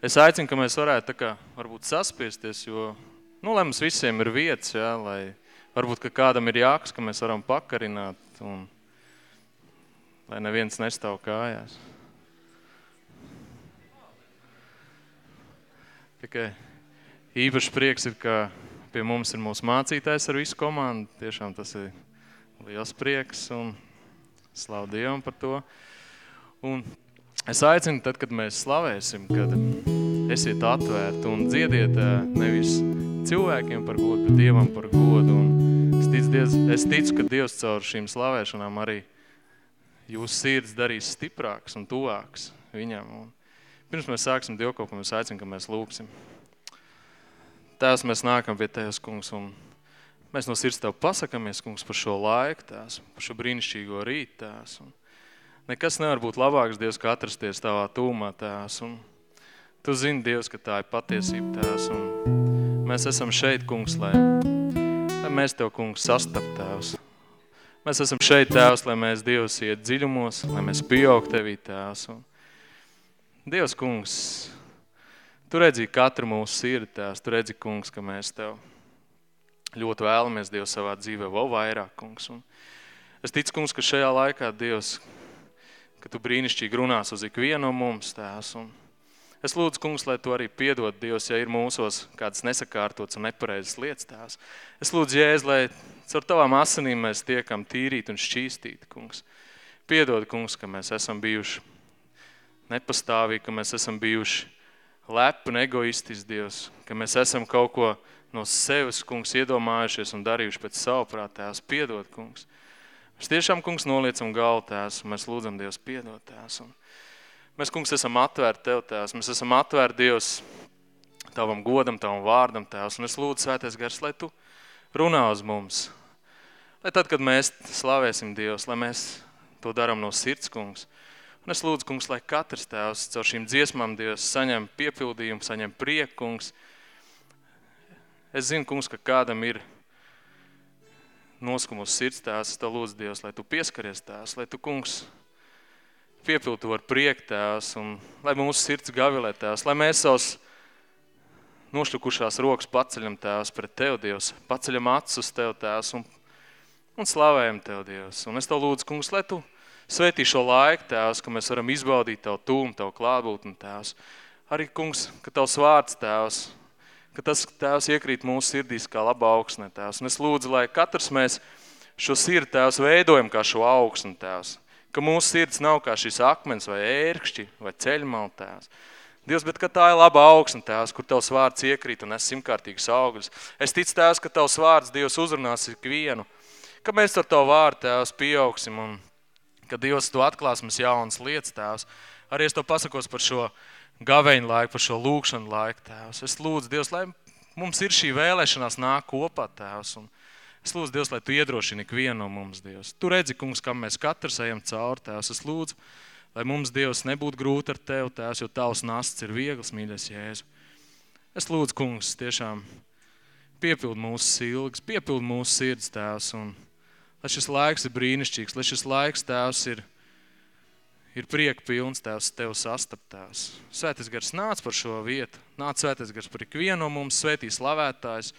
Es aicinu, ka mēs varētu tā kā varbūt saspiesties, jo, nu, lai mums visiem ir vietas, jā, lai varbūt, ka kādam ir jāks, ka mēs varam pakarināt un lai neviens nestāv kājās. Tikai īpaši prieks ir, ka pie mums ir mūsu mācītājs ar visu komandu. Tiešām tas ir liels prieks un slavu Dievam par to. Un Es aicinu, tad, kad mēs slavēsim, kad esiet atvērti un dziediet nevis cilvēkiem par godu, bet Dievam par godu. Un es, ticu, Dievs, es ticu, ka Dievs caur šīm slavēšanām arī jūsu sirds darīs stiprāks un tuvāks viņam. Un pirms mēs sāksim dievkopu, mēs aicinu, ka mēs lūksim. Tēvs, mēs nākam pie Tevs, kungs, un mēs no sirds Tev pasakamies, kungs, par šo laiku, tēvs, par šo brīnišķīgo rītu, tēvs. Un Nekas nevar būt labāks, Dievs, kā atrasties tavā tūmā, tēvs. Un tu zini, Dievs, ka tā ir patiesība, tēvs. Un mēs esam šeit, kungs, lai, lai mēs Tev, kungs, sastap, tēvs. Mēs esam šeit, tēvs, lai mēs, Dievs, iet dziļumos, lai mēs pieaug Tevī, tēvs. Un Dievs, kungs, Tu redzi katru mūsu sirdi, tēvs. Tu redzi, kungs, ka mēs Tev ļoti vēlamies, Dievs, savā dzīvē vēl vairāk, kungs. Un es ticu, kungs, ka šajā laikā, Dievs, ka tu brīnišķīgi runās uz ikvienu no mums, tēvs. Un es lūdzu, kungs, lai tu arī piedod Dievs, ja ir mūsos kādas nesakārtotas un nepareizas lietas, tēvs. Es lūdzu, Jēz, lai caur tavām asinīm mēs tiekam tīrīt un šķīstīt, kungs. Piedod, kungs, ka mēs esam bijuši nepastāvīgi, ka mēs esam bijuši lepi un egoistis, Dievs, ka mēs esam kaut ko no sevis, kungs, iedomājušies un darījuši pēc savu prātēs. Piedod, kungs. Mēs tiešām, kungs, noliecam galvu tēs, un mēs lūdzam Dievs piedot tēs. Un mēs, kungs, esam atvērti Tev tēs, mēs esam atvērti Dievs Tavam godam, Tavam vārdam tēs, un es lūdzu svētais gars, lai Tu runā uz mums. Lai tad, kad mēs slavēsim Dievs, lai mēs to daram no sirds, kungs. Un es lūdzu, kungs, lai katrs tēvs caur šīm dziesmām Dievs saņem piepildījumu, saņem prieku, kungs. Es zinu, kungs, ka kādam ir noskumus sirds tās, tev lūdzu, Dievs, lai tu pieskaries tās, lai tu, kungs, piepiltu ar prieku tās, un lai mūsu sirds gavilē tās, lai mēs savus nošļukušās rokas paceļam tās pret Tev, Dievs, paceļam acis uz Tev tās un, un slavējam Tev, Dievs. Un es Tev lūdzu, kungs, lai Tu svētī šo laiku tās, ka mēs varam izbaudīt Tavu tūmu, Tavu klātbūtni tās. Arī, kungs, ka Tavs vārds tās, ka tas tēvs iekrīt mūsu sirdīs kā laba augsne tēvs. Un es lūdzu, lai katrs mēs šo sirdi tēvs veidojam kā šo augsni tēvs. Ka mūsu sirds nav kā šis akmens vai ērkšķi vai ceļmal tēvs. Dievs, bet ka tā ir laba augsne tēvs, kur tavs vārds iekrīt un es simtkārtīgs augļus. Es ticu tēvs, ka tavs vārds Dievs uzrunās ikvienu. Ka mēs ar tavu vārdu tēvs pieaugsim un ka Dievs tu atklās mums jaunas lietas tēvs. Arī es to pasakos par šo gaveņu laiku, par šo lūkšanu laiku, Tēvs. Es lūdzu, Dievs, lai mums ir šī vēlēšanās nāk kopā, Tēvs. Un es lūdzu, Dievs, lai Tu iedrošini ikvienu no mums, Dievs. Tu redzi, kungs, kam mēs katrs ejam cauri, Tēvs. Es lūdzu, lai mums, Dievs, nebūtu grūti ar Tev, Tēvs, jo Tavs nasts ir viegls, mīļais Jēzu. Es lūdzu, kungs, tiešām piepild mūsu silgas, piepild mūsu sirds, Tēvs, un lai šis laiks ir brīnišķīgs, lai šis laiks, Tēvs, ir ir prieka pilns tēvs tev sastaptās. Svētais gars nāc par šo vietu, nāc svētais gars par ikvienu mums, svētī slavētājs,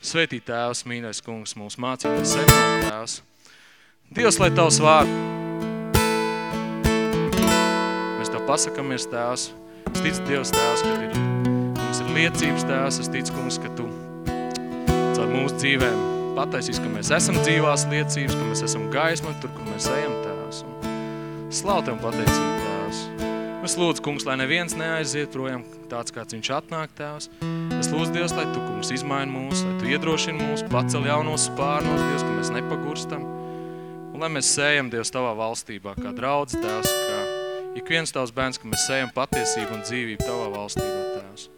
svētī tēvs, mīļais kungs, mūsu mācītājs, tēvs. Dievs, lai tavs vārds. Mēs tev pasakamies tēvs, es ticu Dievs tēvs, kad ir, mums ir liecības tēvs, es ticu, kungs, ka tu caur mūsu dzīvēm pataisīs, ka mēs esam dzīvās liecības, ka mēs esam gaisma tur, kur mēs ejam tēvs. Slavu Tev pateicību, Tēvs. Es lūdzu, kungs, lai neviens neaiziet projām tāds, kāds viņš atnāk, Tēvs. Es lūdzu, Dievs, lai Tu, kungs, izmaini mūs, lai Tu iedrošini mūs, pacel jaunos spārnos, Dievs, ka mēs nepagurstam. Un lai mēs sējam, Dievs, Tavā valstībā, kā draudz, Tēvs, kā ik viens Tavs bērns, ka mēs sējam patiesību un dzīvību Tavā valstībā, Tēvs.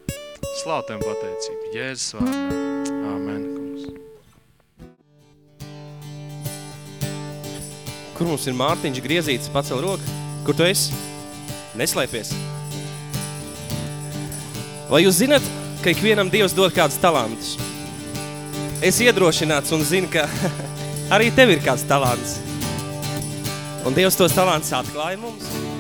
Slavu Tev pateicību. Jēzus vārdā. Āmen, Kur mums ir Mārtiņš griezīts, pacel roku? Kur tu esi? Neslēpies. Vai jūs zinat, ka ikvienam Dievs dod kādus talantus? Es iedrošināts un zinu, ka arī tev ir kāds talants. Un Dievs tos talantus atklāja mums.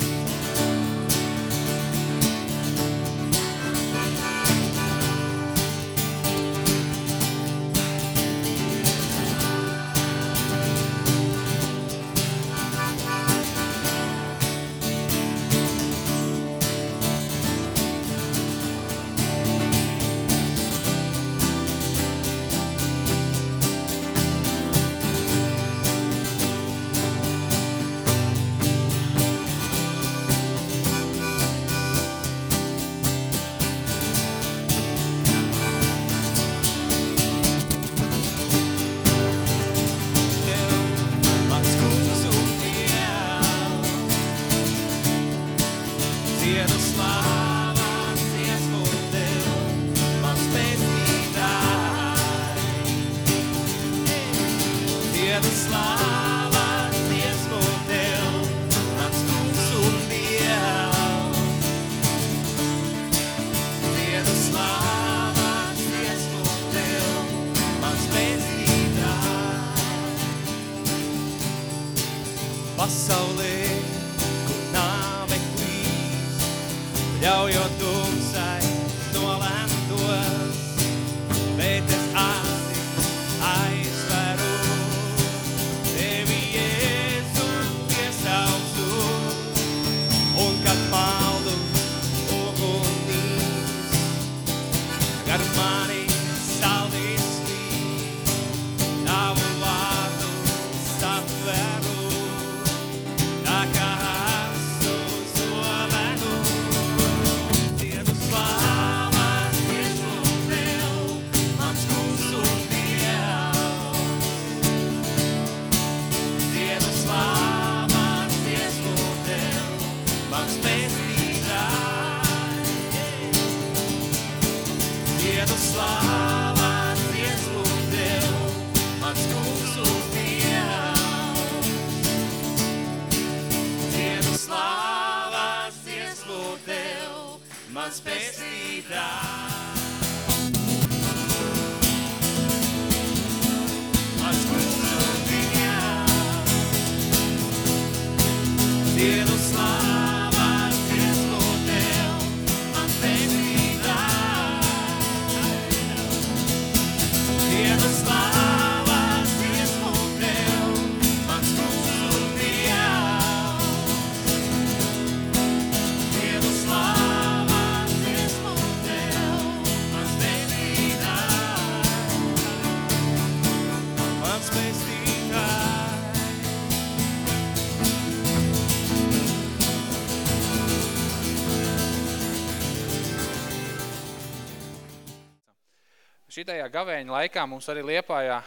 Šitajā gavēņa laikā mums arī Liepājā,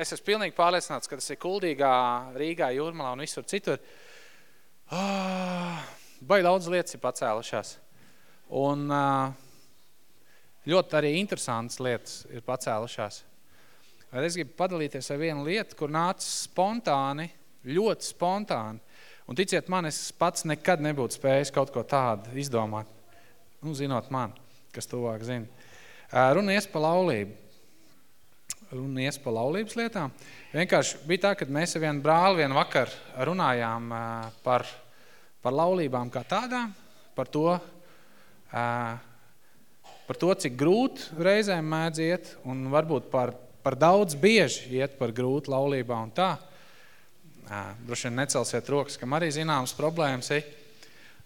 es esmu pilnīgi pārliecināts, ka tas ir Kuldīgā, Rīgā, Jūrmalā un visur citur. Ah, Vai daudz lietas ir pacēlušās. Un ah, ļoti arī interesantas lietas ir pacēlušās. Es gribu padalīties ar vienu lietu, kur nāca spontāni, ļoti spontāni. Un ticiet man, es pats nekad nebūtu spējis kaut ko tādu izdomāt. Nu, zinot man, kas tuvāk zina. Ā, Runa ies pa laulību. Runa ies pa laulības lietām. Vienkārši bija tā, kad mēs ar vienu brāli vienu vakar runājām par, par laulībām kā tādām, par to, par to, cik grūti reizēm mēdz iet, un varbūt par, par daudz bieži iet par grūti laulībā un tā. Droši vien necelsiet rokas, kam arī zināmas problēmas ir.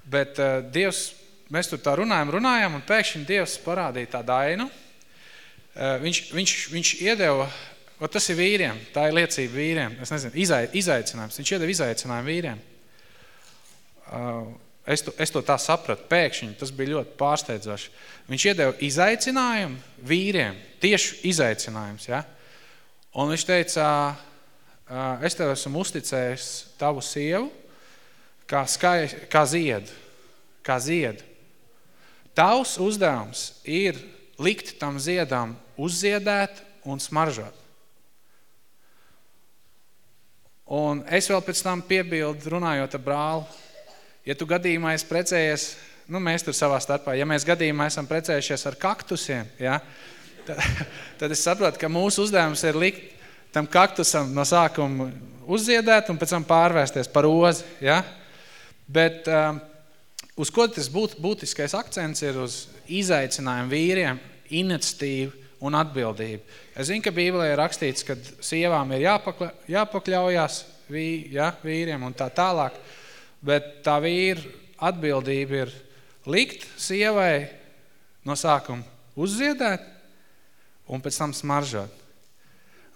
Bet uh, Dievs, mēs tur tā runājam, runājam, un pēkšņi Dievs parādīja tādu ainu. Uh, viņš, viņš, viņš iedeva, o, tas ir vīriem, tā ir liecība vīriem, es nezinu, izai, izaicinājums. Viņš iedeva izaicinājumu vīriem. Uh, es, to, es to tā sapratu, pēkšņi, tas bija ļoti pārsteidzoši. Viņš iedeva izaicinājumu vīriem, tieši izaicinājums, ja? Un viņš teica, uh, es tev esmu uzticējis tavu sievu, kā, skai, kā ziedu, kā ziedu. Tavs uzdevums ir likt tam ziedām uzziedēt un smaržot. Un es vēl pēc tam piebildu, runājot ar brāli, ja tu gadījumā esi precējies, nu mēs tur savā starpā, ja mēs gadījumā esam precējušies ar kaktusiem, ja, tad, tad es saprotu, ka mūsu uzdevums ir likt tam kaktusam no sākuma uzziedēt un pēc tam pārvērsties par ozi, ja. Bet um, uz ko tas būt, būtiskais akcents ir uz izaicinājumu vīriem, iniciatīvu un atbildību. Es zinu, ka Bībelē ir rakstīts, ka sievām ir jāpakla, jāpakļaujās vī, ja, vīriem un tā tālāk, bet tā vīra atbildība ir likt sievai no sākuma uzziedēt un pēc tam smaržot.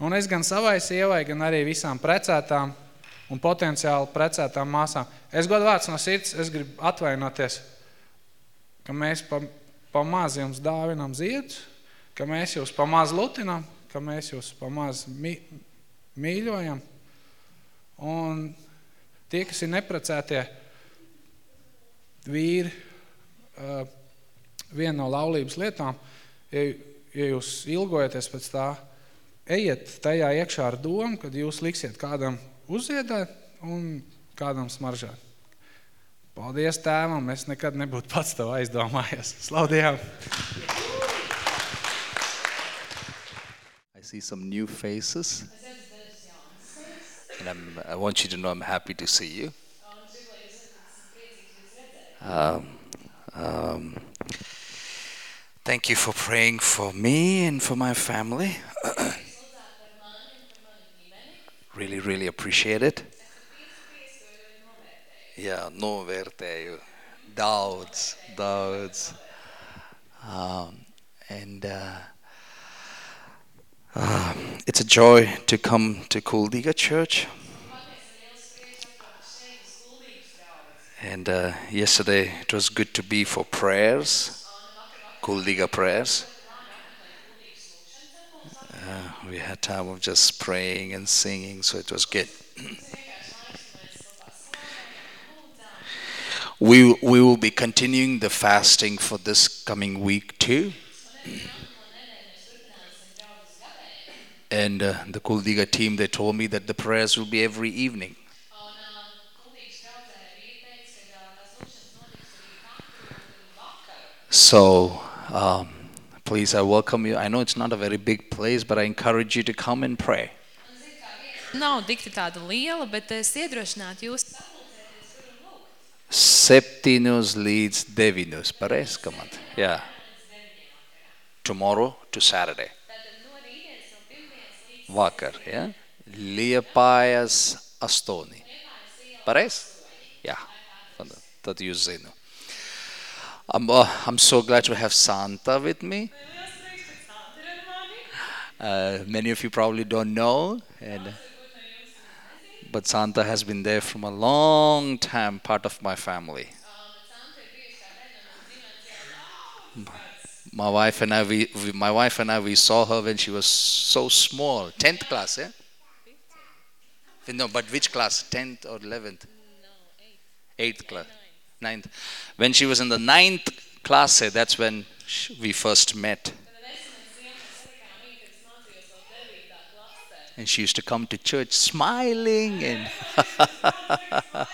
Un es gan savai sievai, gan arī visām precētām un potenciāli precētām māsām. Es godu vārds no sirds, es gribu atvainoties, ka mēs pa, pa maz jums dāvinam ziedus, ka mēs jūs pa maz lutinam, ka mēs jūs pa maz mī, mīļojam. Un tie, kas ir neprecētie vīri, uh, viena no laulības lietām, ja, ja jūs ilgojaties pēc tā, ejiet tajā iekšā ar domu, kad jūs liksiet kādam un kādam smaržāt. Paldies tēvam, es nekad nebūtu pats tev aizdomājies. Slaudījām! I see some new faces. And I'm, I want you to know I'm happy to see you. Um, um, thank you for praying for me and for my family. really, really appreciate it. Jā, novērtēju daudz, doubts. Um, and uh, uh, it's a joy to come to Kuldiga Church. And uh, yesterday it was good to be for prayers, Kuldiga prayers. Uh, we had time of just praying and singing, so it was good. we, we will be continuing the fasting for this coming week too. And uh, the Kuldiga team, they told me that the prayers will be every evening. So, um, please, I welcome you. I know it's not a very big place, but I encourage you to come and pray. Nav dikti tāda liela, bet es iedrošinātu jūs Septiņos līdz deviņos. Pareizi, komanda? Jā. Tomorrow to Saturday. Vakar, ja? Liepājas astoņi. Pareizi? Jā. Tad- Tad jūs zinu. I'm, uh, I'm so glad to have Santa with me. Uh, many of you probably don't know, and but Santa has been there from a long time, part of my family. My wife and I, we, we, my wife and I, we saw her when she was so small, tenth class, yeah. No, but which class? Tenth or eleventh? Eighth class, ninth. When she was in the ninth class, eh, that's when we first met. And she used to come to church smiling and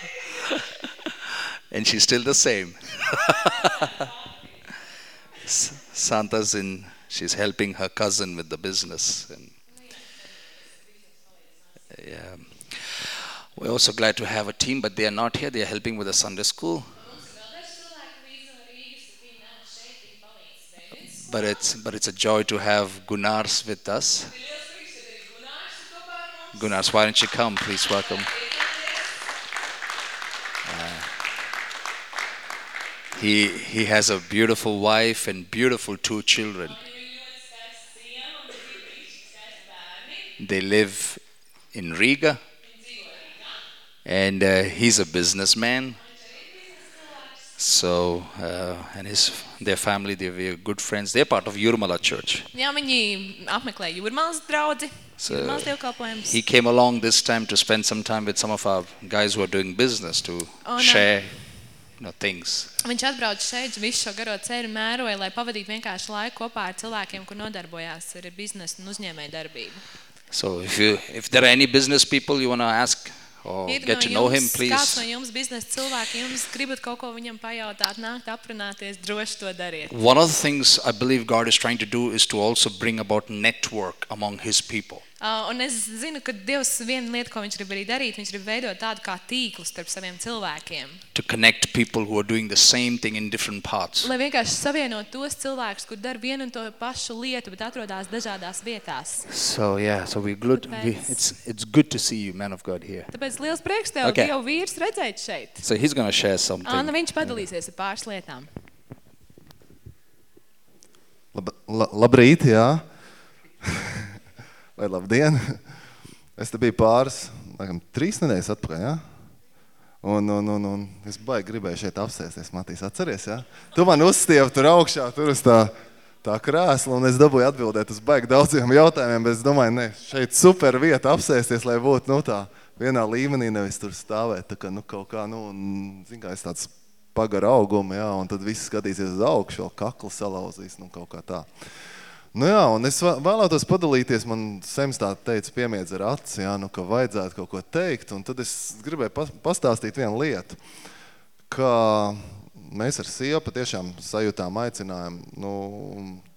and she's still the same. Santa's in she's helping her cousin with the business and yeah. We're also glad to have a team, but they are not here. They are helping with the Sunday school. But it's but it's a joy to have Gunars with us. Gunars, why don't you come? Please welcome. Uh, he he has a beautiful wife and beautiful two children. They live in Riga, and uh, he's a businessman. So, uh, and his their family, they were good friends. They're part of Yurmala Church. Jā, viņi apmeklē jūrmālas draudzi, So, jūrmālas dievkalpojums. He came along this time to spend some time with some of our guys who are doing business to Oh, no. share, you know, things. Viņš atbrauc šeit visu šo garo ceļu mēroja, lai pavadītu vienkārši laiku kopā ar cilvēkiem, kur nodarbojās ar biznesu un uzņēmēju darbību. So, if you if there are any business people you want to ask Oh, Ir get to no know him, jums, kāds no jums biznesa cilvēki, jums gribat kaut ko viņam pajautāt, nākt aprunāties, droši to dariet. One of the things I believe God is trying to do is to also bring about network among His people. Uh, un es zinu, ka Dievs viena lieta, ko viņš grib arī darīt, viņš grib veidot tādu kā tīklu starp saviem cilvēkiem. to connect people who are doing the same thing in different parts. Lai vienkārši savienot tos cilvēkus, kur dara vienu un to pašu lietu, bet atrodas dažādās vietās. So yeah, so we good. We, it's it's good to see you, man of God, here. Tāpēc liels prieks tev, Okay. okay. Dievu vīrs redzēt šeit. So he's gonna share something. Anna, viņš padalīsies ar pāris lietām. Lab, la, labrīt, jā. Vai labdien. Es te biju pāris, laikam, trīs nedēļas atpakaļ, jā. Un, un, un, un es baigi gribēju šeit apsēsties, Matīs, atceries, jā? Tu man uzstievi tur augšā, tur uz tā, tā krēsla, un es dabūju atbildēt uz baigi daudziem jautājumiem, bet es domāju, ne, šeit super vieta apsēsties, lai būtu, nu tā, vienā līmenī nevis tur stāvēt, tā kā, nu, kaut kā, nu, un, zin kā, es tāds pagara augumu, jā, un tad viss skatīsies uz augšu, vēl kaklu salauzīs, nu kaut kā tā. Nu jā, un es vēlētos padalīties, man Sems tā teica piemiedz ar aci, jā, nu, ka vajadzētu kaut ko teikt, un tad es gribēju pastāstīt vienu lietu, ka mēs ar sievu patiešām sajūtām aicinājumu, nu,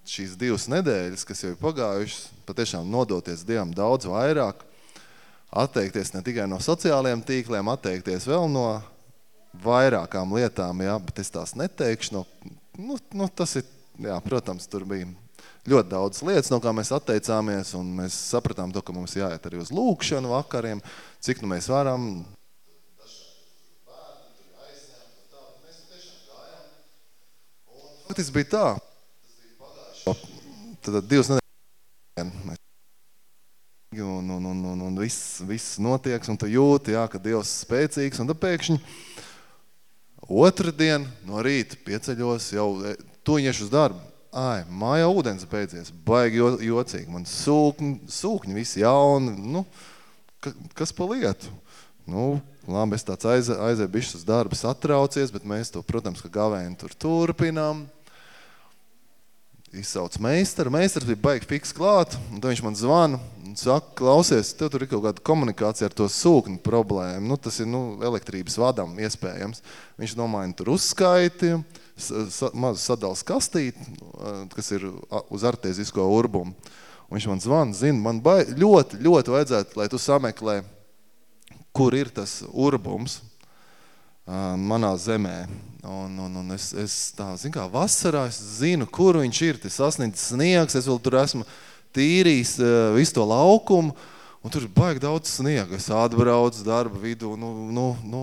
šīs divas nedēļas, kas jau ir pagājušas, patiešām nodoties Dievam daudz vairāk, atteikties ne tikai no sociālajiem tīkliem, atteikties vēl no vairākām lietām, jā, bet es tās neteikšu, no, nu, nu, tas ir, jā, protams, tur bija ļoti daudz lietas, no kā mēs atteicāmies, un mēs sapratām to, ka mums jāiet arī uz lūkšanu vakariem, cik nu mēs varam. Tas bija tā, tad divas nedēļas un, un, un, un, un viss, viss notieks, un tu jūti, jā, ka Dievs spēcīgs, un tad pēkšņi otrdien no rīta pieceļos, jau e, tuņiešu uz darbu, ai, mājā ūdens beidzies, baigi jo, jocīgi, man sūkņi, sūkņi visi jauni, nu, ka, kas pa lietu? Nu, labi, es tāds aiz, aizēju bišķi uz darbu satraucies, bet mēs to, protams, ka gavēni tur turpinām. Izsauc meistaru, meistars bija baigi fiks klāt, un tad viņš man zvana, un saka, klausies, tev tur ir kaut kāda komunikācija ar to sūkņu problēmu, nu, tas ir, nu, elektrības vadam iespējams. Viņš nomaina tur uzskaiti, mazu sadals kastīti, kas ir uz artēzisko urbumu. Un viņš man zvana, zina, man bai, ļoti, ļoti vajadzētu, lai tu sameklē, kur ir tas urbums manā zemē. Un, un, un es, es tā, zinu kā, vasarā es zinu, kur viņš ir, tas sasniedz sniegs, es vēl tur esmu tīrījis visu to laukumu, Un tur ir baigi daudz sniega. Es atbraucu darba vidū, nu, nu, nu,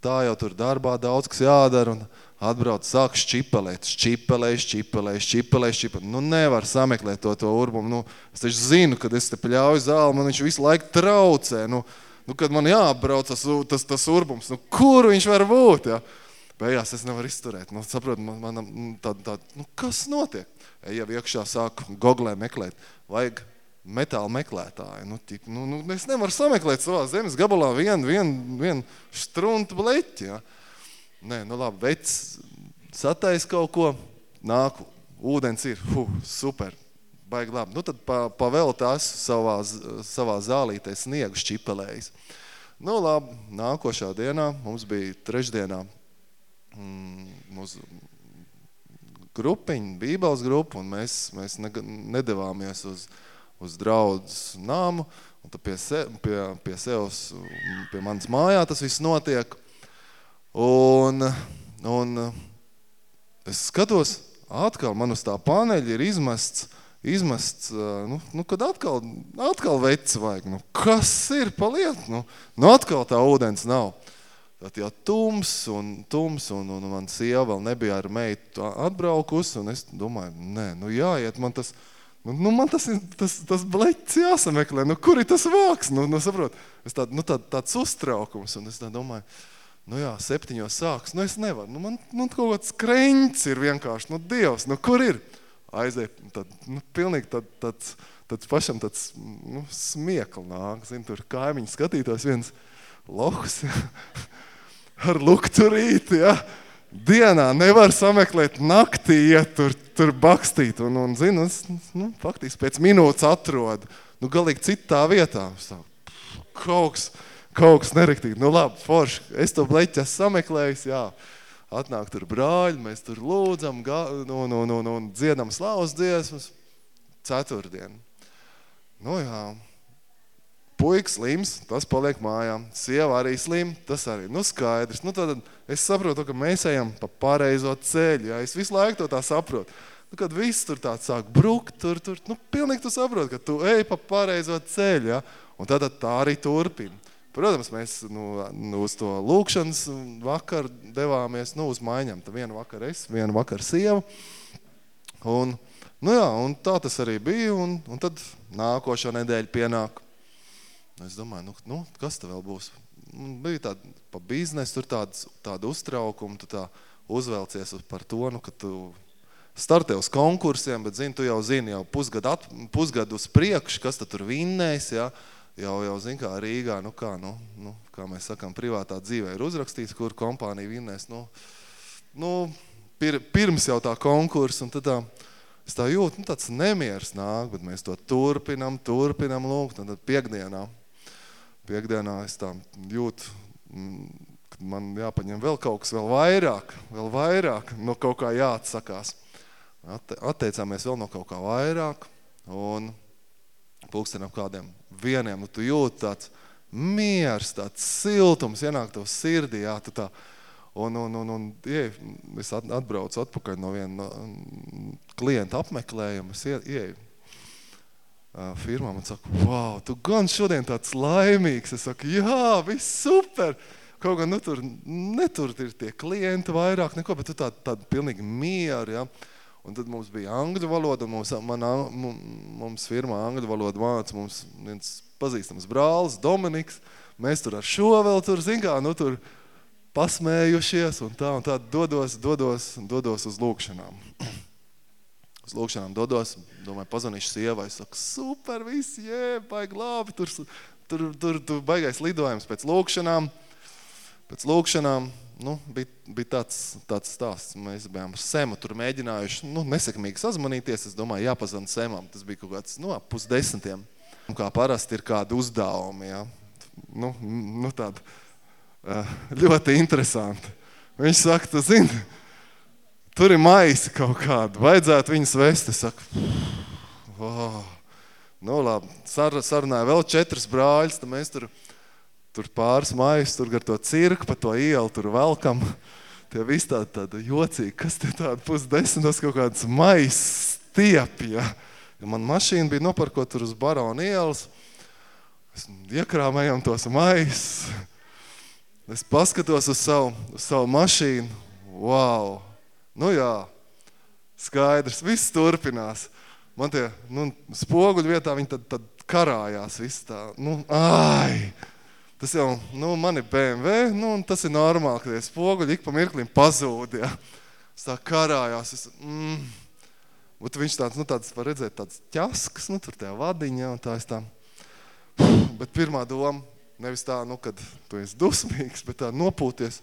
tā jau tur darbā daudz kas jādara. Un atbrauc, sāk šķipelēt, šķipelē, šķipelē, šķipelē, šķipelē. Nu, nevar sameklēt to, to urbumu. Nu, es taču zinu, kad es te pļauju zāli, man viņš visu laiku traucē. Nu, nu, kad man jāapbrauc tas, tas, tas urbums, nu, kur viņš var būt, ja? Beigās es nevaru izturēt. Nu, saprotu, man, man tā, tā, nu, kas notiek? Eja iekšā sāku goglē meklēt. Vajag metāla meklētāji. Nu, tik, nu, nu, es nevaru sameklēt savā zemes gabalā vienu vien, vien štruntu bleķi. Ja? Nē, nu labi, vecs satais kaut ko, nāk, ūdens ir, hu, super, baigi labi. Nu tad pa, pa vēl tās savā, savā zālītē sniegu šķipelējis. Nu labi, nākošā dienā mums bija trešdienā mm, mums grupiņa, bībeles grupa, un mēs, mēs ne, nedavāmies uz, uz draudzes nāmu, un tad pie, se, pie, pie sevs, pie manas mājā tas viss notiek. Un, un es skatos, atkal man uz tā paneļa ir izmests, izmests nu, nu kad atkal, atkal vecs vajag. Nu, kas ir pa lietu? Nu, nu atkal tā ūdens nav. Tad jau tums un tums, un, un man sieva vēl nebija ar meitu atbraukusi, un es domāju, nē, nu jāiet, man tas, nu, nu man tas, tas, tas bleķis jāsameklē, nu kur ir tas vāks? Nu, nu saprot, es tād, nu, tād, tāds uztraukums, un es tā domāju, Nu jā, septiņos sāks. Nu es nevaru. Nu man, man kaut kāds kreņts ir vienkārši. Nu Dievs, nu kur ir? Aizēj, tad, nu pilnīgi tad, tāds, tāds pašam tāds, nu, smiekli nāk. Zin, tur kaimiņi skatītos viens lohus ar lukturīti, ja. Dienā nevar sameklēt naktī, ja tur, tur bakstīt. Un, un zinu, es, nu, faktiski pēc minūtes atrodu. Nu, galīgi citā vietā. Kaut kas kaut kas neriktīgi. Nu labi, forši, es to bleķi esmu sameklējis, jā. Atnāk tur brāļi, mēs tur lūdzam, ga, nu, nu, nu, nu, dziedam slavas dziesmas. Ceturtdien. Nu jā, puiks slims, tas paliek mājā. Sieva arī slim, tas arī, nu skaidrs. Nu tad es saprotu, ka mēs ejam pa pareizo ceļu, jā. Es visu laiku to tā saprotu. Nu, kad viss tur tāds sāk brukt, tur, tur, nu, pilnīgi tu saproti, ka tu ej pa pareizo ceļu, ja? un tad tā arī turpina. Protams, mēs nu, nu, uz to lūkšanas vakaru devāmies nu, uz maiņām. Tad vienu vakaru es, vienu vakaru sieva. Un, nu jā, un tā tas arī bija, un, un tad nākošo nedēļu pienāk. Es domāju, nu, nu kas te vēl būs? Un bija tāda pa biznesu, tur tāds, tāda uztraukuma, tu tā uzvelcies par to, nu, ka tu startē uz konkursiem, bet zini, tu jau zini jau pusgadu, at, pusgadu uz priekšu, kas tad tur vinnēs, ja? Jau, jau zin kā Rīgā, nu kā, nu, nu, kā mēs sakām, privātā dzīvē ir uzrakstīts, kur kompānija vinnēs, nu, nu, pir, pirms jau tā konkursa, un tad tā, es tā jūtu, nu, tāds nemieris nāk, bet mēs to turpinam, turpinam lūgt, un tad piekdienā, piekdienā es tā jūtu, mm, kad man jāpaņem vēl kaut kas vēl vairāk, vēl vairāk, no kaut kā jāatsakās. Atte, atteicāmies vēl no kaut kā vairāk, un pulkstenam kādiem vieniem, nu tu jūti tāds miers, tāds siltums, ienāk tev sirdī, jā, tu tā, Un, un, un, un ie, es atbraucu atpakaļ no viena klienta apmeklējuma, es ieeju firmā, man saka, wow, tu gan šodien tāds laimīgs. Es saku, jā, viss super. Kaut gan, nu, tur, netur ir tie klienti vairāk, neko, bet tu tāda, tāda pilnīgi mieru, ja. Un tad mums bija angļu valoda, mums, man, mums firmā angļu valoda māca, mums viens pazīstams brālis, Dominiks, mēs tur ar šo vēl tur, zin kā, nu, tur, pasmējušies un tā, un tā dodos, dodos, dodos uz lūkšanām. uz lūkšanām dodos, domāju, pazvanīšu sievai, saku, super, viss, jē, baigi labi, tur, tur, tur, tur baigais lidojums pēc lūkšanām, pēc lūkšanām, nu, bija, bija tāds, tāds stāsts, mēs bijām ar Semu, tur mēģinājuši, nu, nesekmīgi sazmanīties, es domāju, jāpazvan Semam, tas bija kaut kāds, nu, pusdesmitiem, un kā parasti ir kādi uzdevumi, ja, nu, nu tāda, Eh, ļoti interesanti. Viņš saka, tu zini, tur ir maisi kaut kāda, vajadzētu viņus vest. Es saku, oh. nu labi, Sar, sarunāja vēl četras brāļas, tad mēs tur, tur pāris maisi, tur gar to cirku, pa to ielu tur velkam. Tie visi tādi, tādi jocīgi, kas tie tādi pusdesmitos kaut kāds mais stiepi, ja. Man mašīna bija noparkot tur uz Barona ielas, iekrāmējam tos mais, Es paskatos uz savu, uz savu mašīnu. Wow! Nu jā, skaidrs, viss turpinās. Man tie nu, spoguļu vietā viņi tad, tad karājās viss tā. Nu, ai! Tas jau, nu, man ir BMW, nu, un tas ir normāli, ka tie spoguļi ik pa mirklim pazūd, ja. Es tā karājās, es, mm. Bet viņš tāds, nu, tāds, var redzēt, tāds ķaskas, nu, tur tajā vadiņā, un tā es tā. Bet pirmā doma, Nevis tā, nu, kad tu esi dusmīgs, bet tā nopūties.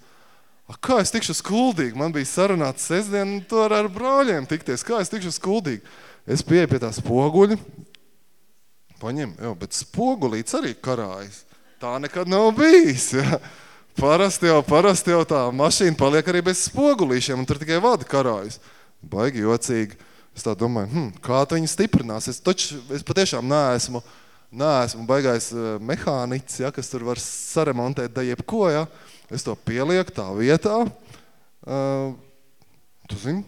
A, kā es tikšu skuldīgi? Man bija sarunāts sestdien to ar, ar brāļiem tikties. Kā es tikšu skuldīgi? Es pieeju pie tā spoguļa. Paņem, jau, bet spogulīts arī karājas. Tā nekad nav bijis, ja. Parasti jau, parasti jau tā mašīna paliek arī bez spogulīšiem, un tur tikai vada karājas. Baigi jocīgi. Es tā domāju, hm, kā viņi stiprinās? Es, taču, es patiešām neesmu neesmu baigais eh, mehāniķis, ja, kas tur var saremontēt da jebko, ja. Es to pielieku tā vietā. Uh, tu zini?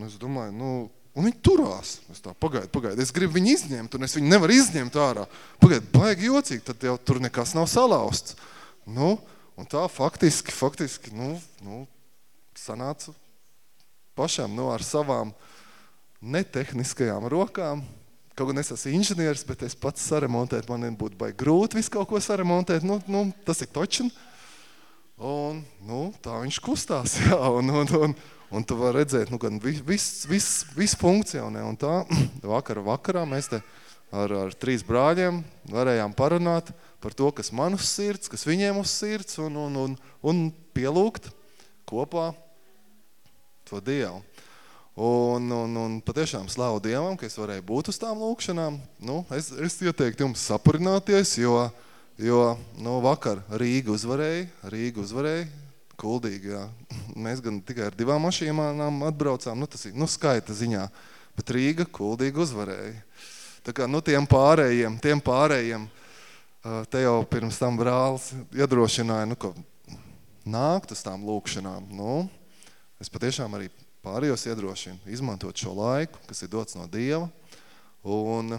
Es domāju, nu, un viņi turās. Es tā, pagaidu, pagaidu, es gribu viņu izņemt, un es viņu nevaru izņemt ārā. Pagaidu, baigi jocīgi, tad jau tur nekas nav salausts. Nu, un tā faktiski, faktiski, nu, nu sanāca pašam, nu, ar savām netehniskajām rokām, Kaut gan es esmu inženieris, bet es pats saremontēt, man būtu baigi grūti visu kaut ko saremontēt. Nu, nu, tas ir točin. Un, nu, tā viņš kustās, jā. Un, un, un, un tu var redzēt, nu, gan viss vis, vis, vis funkcionē. Un tā, vakara vakarā mēs te ar, ar trīs brāļiem varējām parunāt par to, kas man uz sirds, kas viņiem uz sirds, un, un, un, un pielūgt kopā to Dievu. Un, un, un patiešām slāvu Dievam, ka es varēju būt uz tām lūkšanām. Nu, es, es ieteiktu jums sapurināties, jo, jo nu, vakar Rīga uzvarēja, Rīga uzvarēja, kuldīgi, jā. Mēs gan tikai ar divām mašīnām atbraucām, nu tas ir, nu skaita ziņā, bet Rīga kuldīgi uzvarēja. Tā kā, nu tiem pārējiem, tiem pārējiem, te jau pirms tam brālis iedrošināja, nu, ka nākt uz tām lūkšanām, nu, es patiešām arī pārējos iedrošina izmantot šo laiku, kas ir dots no Dieva, un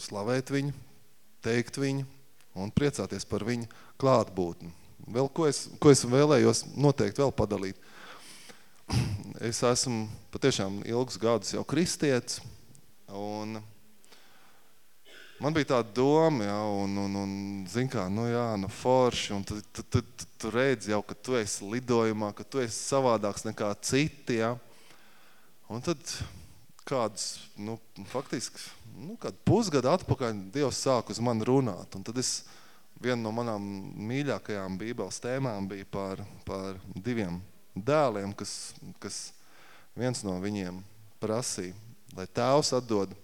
slavēt viņu, teikt viņu un priecāties par viņu klātbūtni. Vēl ko es, ko es vēlējos noteikti vēl padalīt. Es esmu patiešām ilgus gadus jau kristietis, un man bija tāda doma, ja, un, un, un zin kā, nu jā, nu forši, un tu, tu, tu, tu, tu redzi jau, ka tu esi lidojumā, ka tu esi savādāks nekā citi, ja. Un tad kādus, nu, faktiski, nu, kādu pusgadu atpakaļ Dievs sāk uz mani runāt, un tad es, viena no manām mīļākajām bībeles tēmām bija par, par diviem dēliem, kas, kas viens no viņiem prasīja, lai tēvs atdod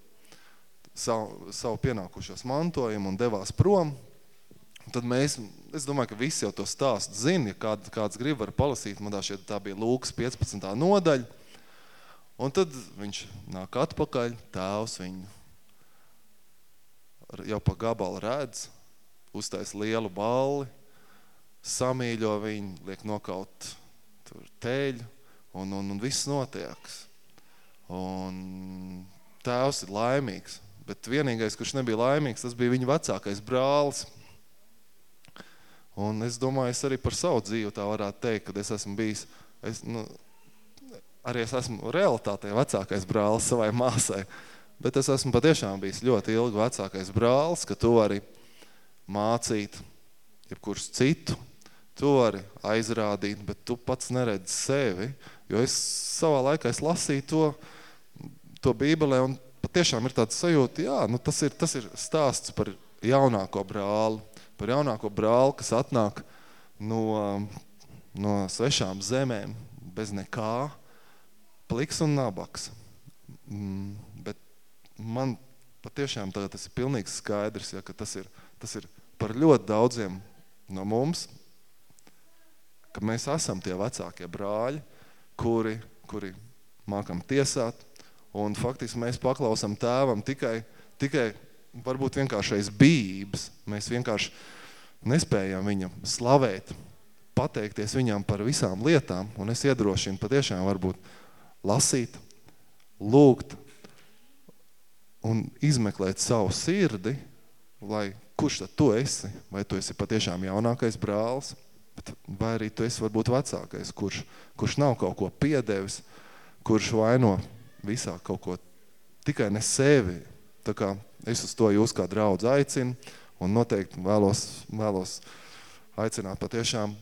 savu, savu pienākušos mantojumu un devās prom. Tad mēs, es domāju, ka visi jau to stāstu zina, ja kāds, kāds grib var palasīt, man šeit tā bija Lūkas 15. nodaļa. Un tad viņš nāk atpakaļ, tēvs viņu jau pa gabalu redz, uztais lielu balli, samīļo viņu, liek nokaut tur teļu, un, un, un viss notieks. Un tēvs ir laimīgs, bet vienīgais, kurš nebija laimīgs, tas bija viņa vecākais brālis. Un es domāju, es arī par savu dzīvi tā varētu teikt, kad es esmu bijis, es, nu, arī es esmu realitātē vecākais brālis savai māsai, bet es esmu patiešām bijis ļoti ilgi vecākais brālis, ka tu vari mācīt jebkurš citu, tu vari aizrādīt, bet tu pats neredzi sevi, jo es savā laikā es lasīju to, to bībelē un patiešām ir tāds sajūta, jā, nu tas ir, tas ir stāsts par jaunāko brāli, par jaunāko brāli, kas atnāk no, no svešām zemēm, bez nekā, pliks un nabaks. Mm, bet man patiešām tagad tas ir pilnīgs skaidrs, ja, ka tas ir, tas ir par ļoti daudziem no mums, ka mēs esam tie vecākie brāļi, kuri, kuri mākam tiesāt, un faktiski mēs paklausam tēvam tikai, tikai varbūt vienkāršais bības. Mēs vienkārši nespējam viņam slavēt, pateikties viņam par visām lietām, un es iedrošinu patiešām varbūt lasīt, lūgt un izmeklēt savu sirdi, lai kurš tad tu esi? Vai tu esi patiešām jaunākais brālis? Vai arī tu esi varbūt vecākais, kurš, kurš nav kaut ko piedevis, kurš vaino visā kaut ko tikai ne sevi. Tā kā es uz to jūs kā draudz aicinu un noteikti vēlos, vēlos aicināt patiešām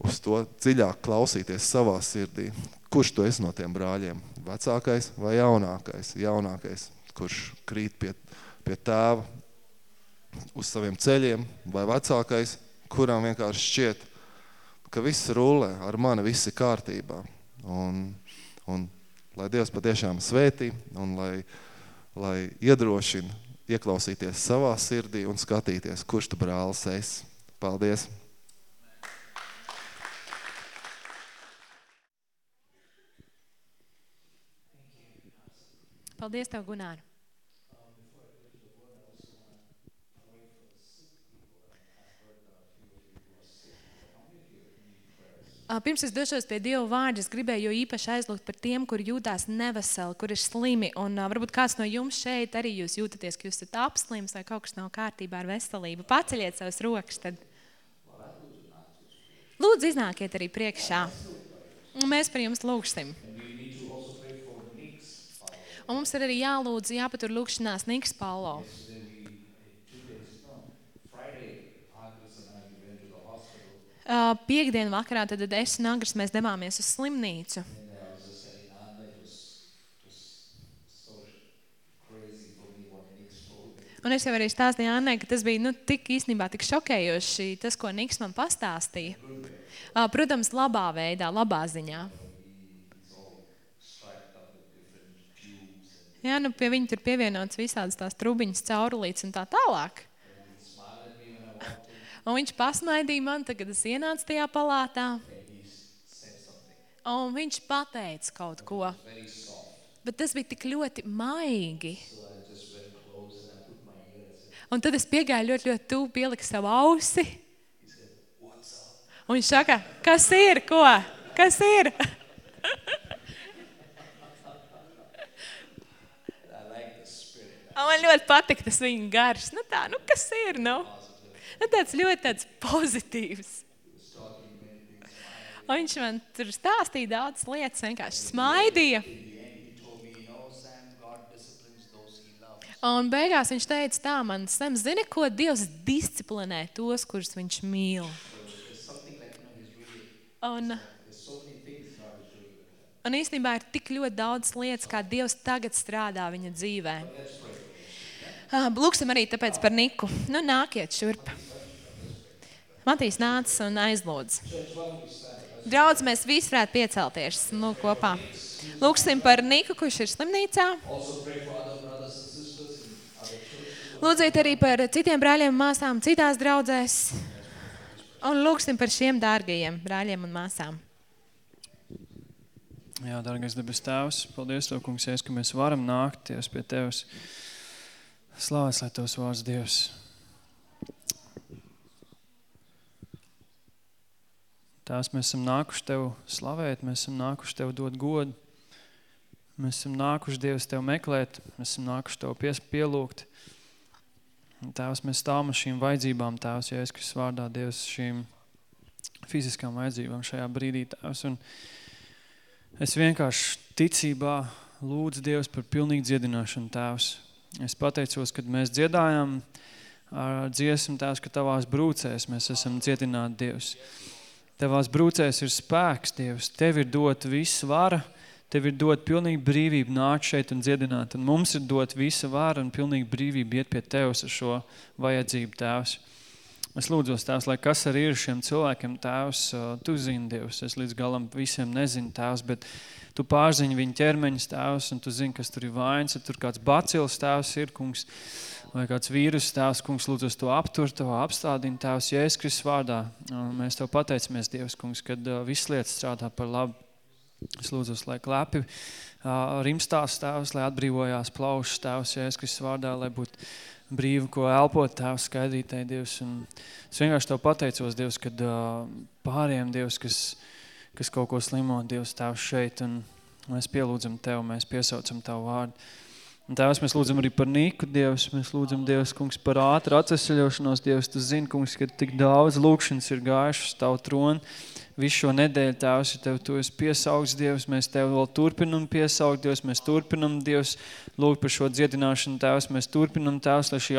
uz to dziļāk klausīties savā sirdī. Kurš tu esi no tiem brāļiem? Vecākais vai jaunākais? Jaunākais, kurš krīt pie, pie tēva uz saviem ceļiem, vai vecākais, kuram vienkārši šķiet, ka viss rulē, ar mani viss ir kārtībā. Un, un lai Dievs patiešām svētī un lai, lai iedrošina ieklausīties savā sirdī un skatīties, kurš tu brālis esi. Paldies! Paldies tev, Gunār! Pirms es došos pie Dieva vārda, es gribēju jo īpaši aizlūgt par tiem, kur jūtās neveseli, kur ir slimi. Un varbūt kāds no jums šeit arī jūs jūtaties, ka jūs esat apslims vai kaut kas nav kārtībā ar veselību. Paceļiet savas rokas. Tad. Lūdzu, iznākiet arī priekšā. Un mēs par jums lūgsim. Un mums ir arī jālūdz, jāpatur lūgšanās Niks Paulo. Uh, piekdienu vakarā tad es un Agris mēs devāmies uz slimnīcu. Un es jau arī stāstīju Annai, ka tas bija nu, tik īstenībā tik šokējoši, tas, ko Niks man pastāstīja. Uh, protams, labā veidā, labā ziņā. Jā, nu pie viņa tur pievienots visādas tās trubiņas, caurulītes un tā tālāk. Un viņš pasmaidīja man, tad, kad es ienācu tajā palātā. Un viņš pateica kaut ko. Bet tas bija tik ļoti maigi. Un tad es piegāju ļoti, ļoti tuvu, pieliku savu ausi. Un viņš saka, kas ir, ko? Kas ir? Un man ļoti patika tas viņa gars. Nu tā, nu kas ir, nu? Nu tāds ļoti tāds pozitīvs. Un viņš man tur stāstīja daudz lietas, vienkārši smaidīja. Un beigās viņš teica tā, man Sem, zini, ko Dievs disciplinē tos, kurus viņš mīl. Un, un īstenībā ir tik ļoti daudz lietas, kā Dievs tagad strādā viņa dzīvē. Lūksim arī tāpēc par Niku. Nu, nākiet šurp. Matīs nāca un aizlūdz. Draudz, mēs visi varētu piecelties nu, kopā. Lūksim par Niku, kurš ir slimnīcā. Lūdziet arī par citiem brāļiem un māsām citās draudzēs. Un lūksim par šiem dārgajiem brāļiem un māsām. Jā, dārgais debes tēvs, paldies Tev, kungs, Jēs, ka mēs varam nākt Dievs pie Tevs. Slavēts, lai Tavs vārds Dievs. Tās mēs esam nākuši Tev slavēt, mēs esam nākuši Tev dot godu. Mēs esam nākuši Dievs Tev meklēt, mēs esam nākuši Tev pies, pielūgt. Tēvs, mēs stāvam šīm vajadzībām, Tēvs, Jēzus Kristus vārdā, Dievs, šīm fiziskām vajadzībām šajā brīdī, Tēvs. Un es vienkārši ticībā lūdzu Dievs par pilnīgu dziedināšanu, Tēvs. Es pateicos, kad mēs dziedājam ar dziesmu, Tēvs, ka Tavās brūcēs mēs esam dziedināti, Dievs. Tavās brūcēs ir spēks, Dievs. Tev ir dot viss vara, Tev ir dot pilnīgi brīvību nākt šeit un dziedināt. Un mums ir dot visa vāra un pilnīgi brīvību iet pie Tevs ar šo vajadzību, Tēvs. Es lūdzos, Tēvs, lai kas arī ir šiem cilvēkiem, Tēvs, Tu zini, Dievs. Es līdz galam visiem nezinu, Tēvs, bet Tu pārziņi viņu ķermeņus, Tēvs, un Tu zini, kas tur ir vainas, ja tur kāds bacils, Tēvs, ir, kungs, vai kāds vīrus, Tēvs, kungs, lūdzos to aptur, to apstādini, Tēvs, Jēzus Kristus vārdā. Mēs Tev pateicamies, Dievs, kungs, kad viss lietas strādā par labu Es lūdzu, lai klepi uh, rimstās tēvs, lai atbrīvojās plaušas tēvs, es Kristus vārdā, lai būtu brīvi, ko elpot tēvs skaidrītēji, Dievs. Un es vienkārši Tev pateicos, Dievs, kad uh, pāriem, Dievs, kas, kas kaut ko slimo, Dievs, tēvs šeit, un mēs pielūdzam Tev, mēs piesaucam Tavu vārdu. Un tēvs, mēs lūdzam arī par Niku, Dievs, mēs lūdzam, Dievs, kungs, par ātru atvesaļošanos, Dievs, tu zini, kungs, ka tik daudz lūkšanas ir gājušas Tavu tronu, visu šo nedēļu, Tēvs, ja Tev Tu esi piesaugs, Dievs, mēs Tev vēl turpinam piesaukt, Dievs, mēs turpinam, Dievs, lūgt par šo dziedināšanu, Tēvs, mēs turpinam, Tēvs, lai šī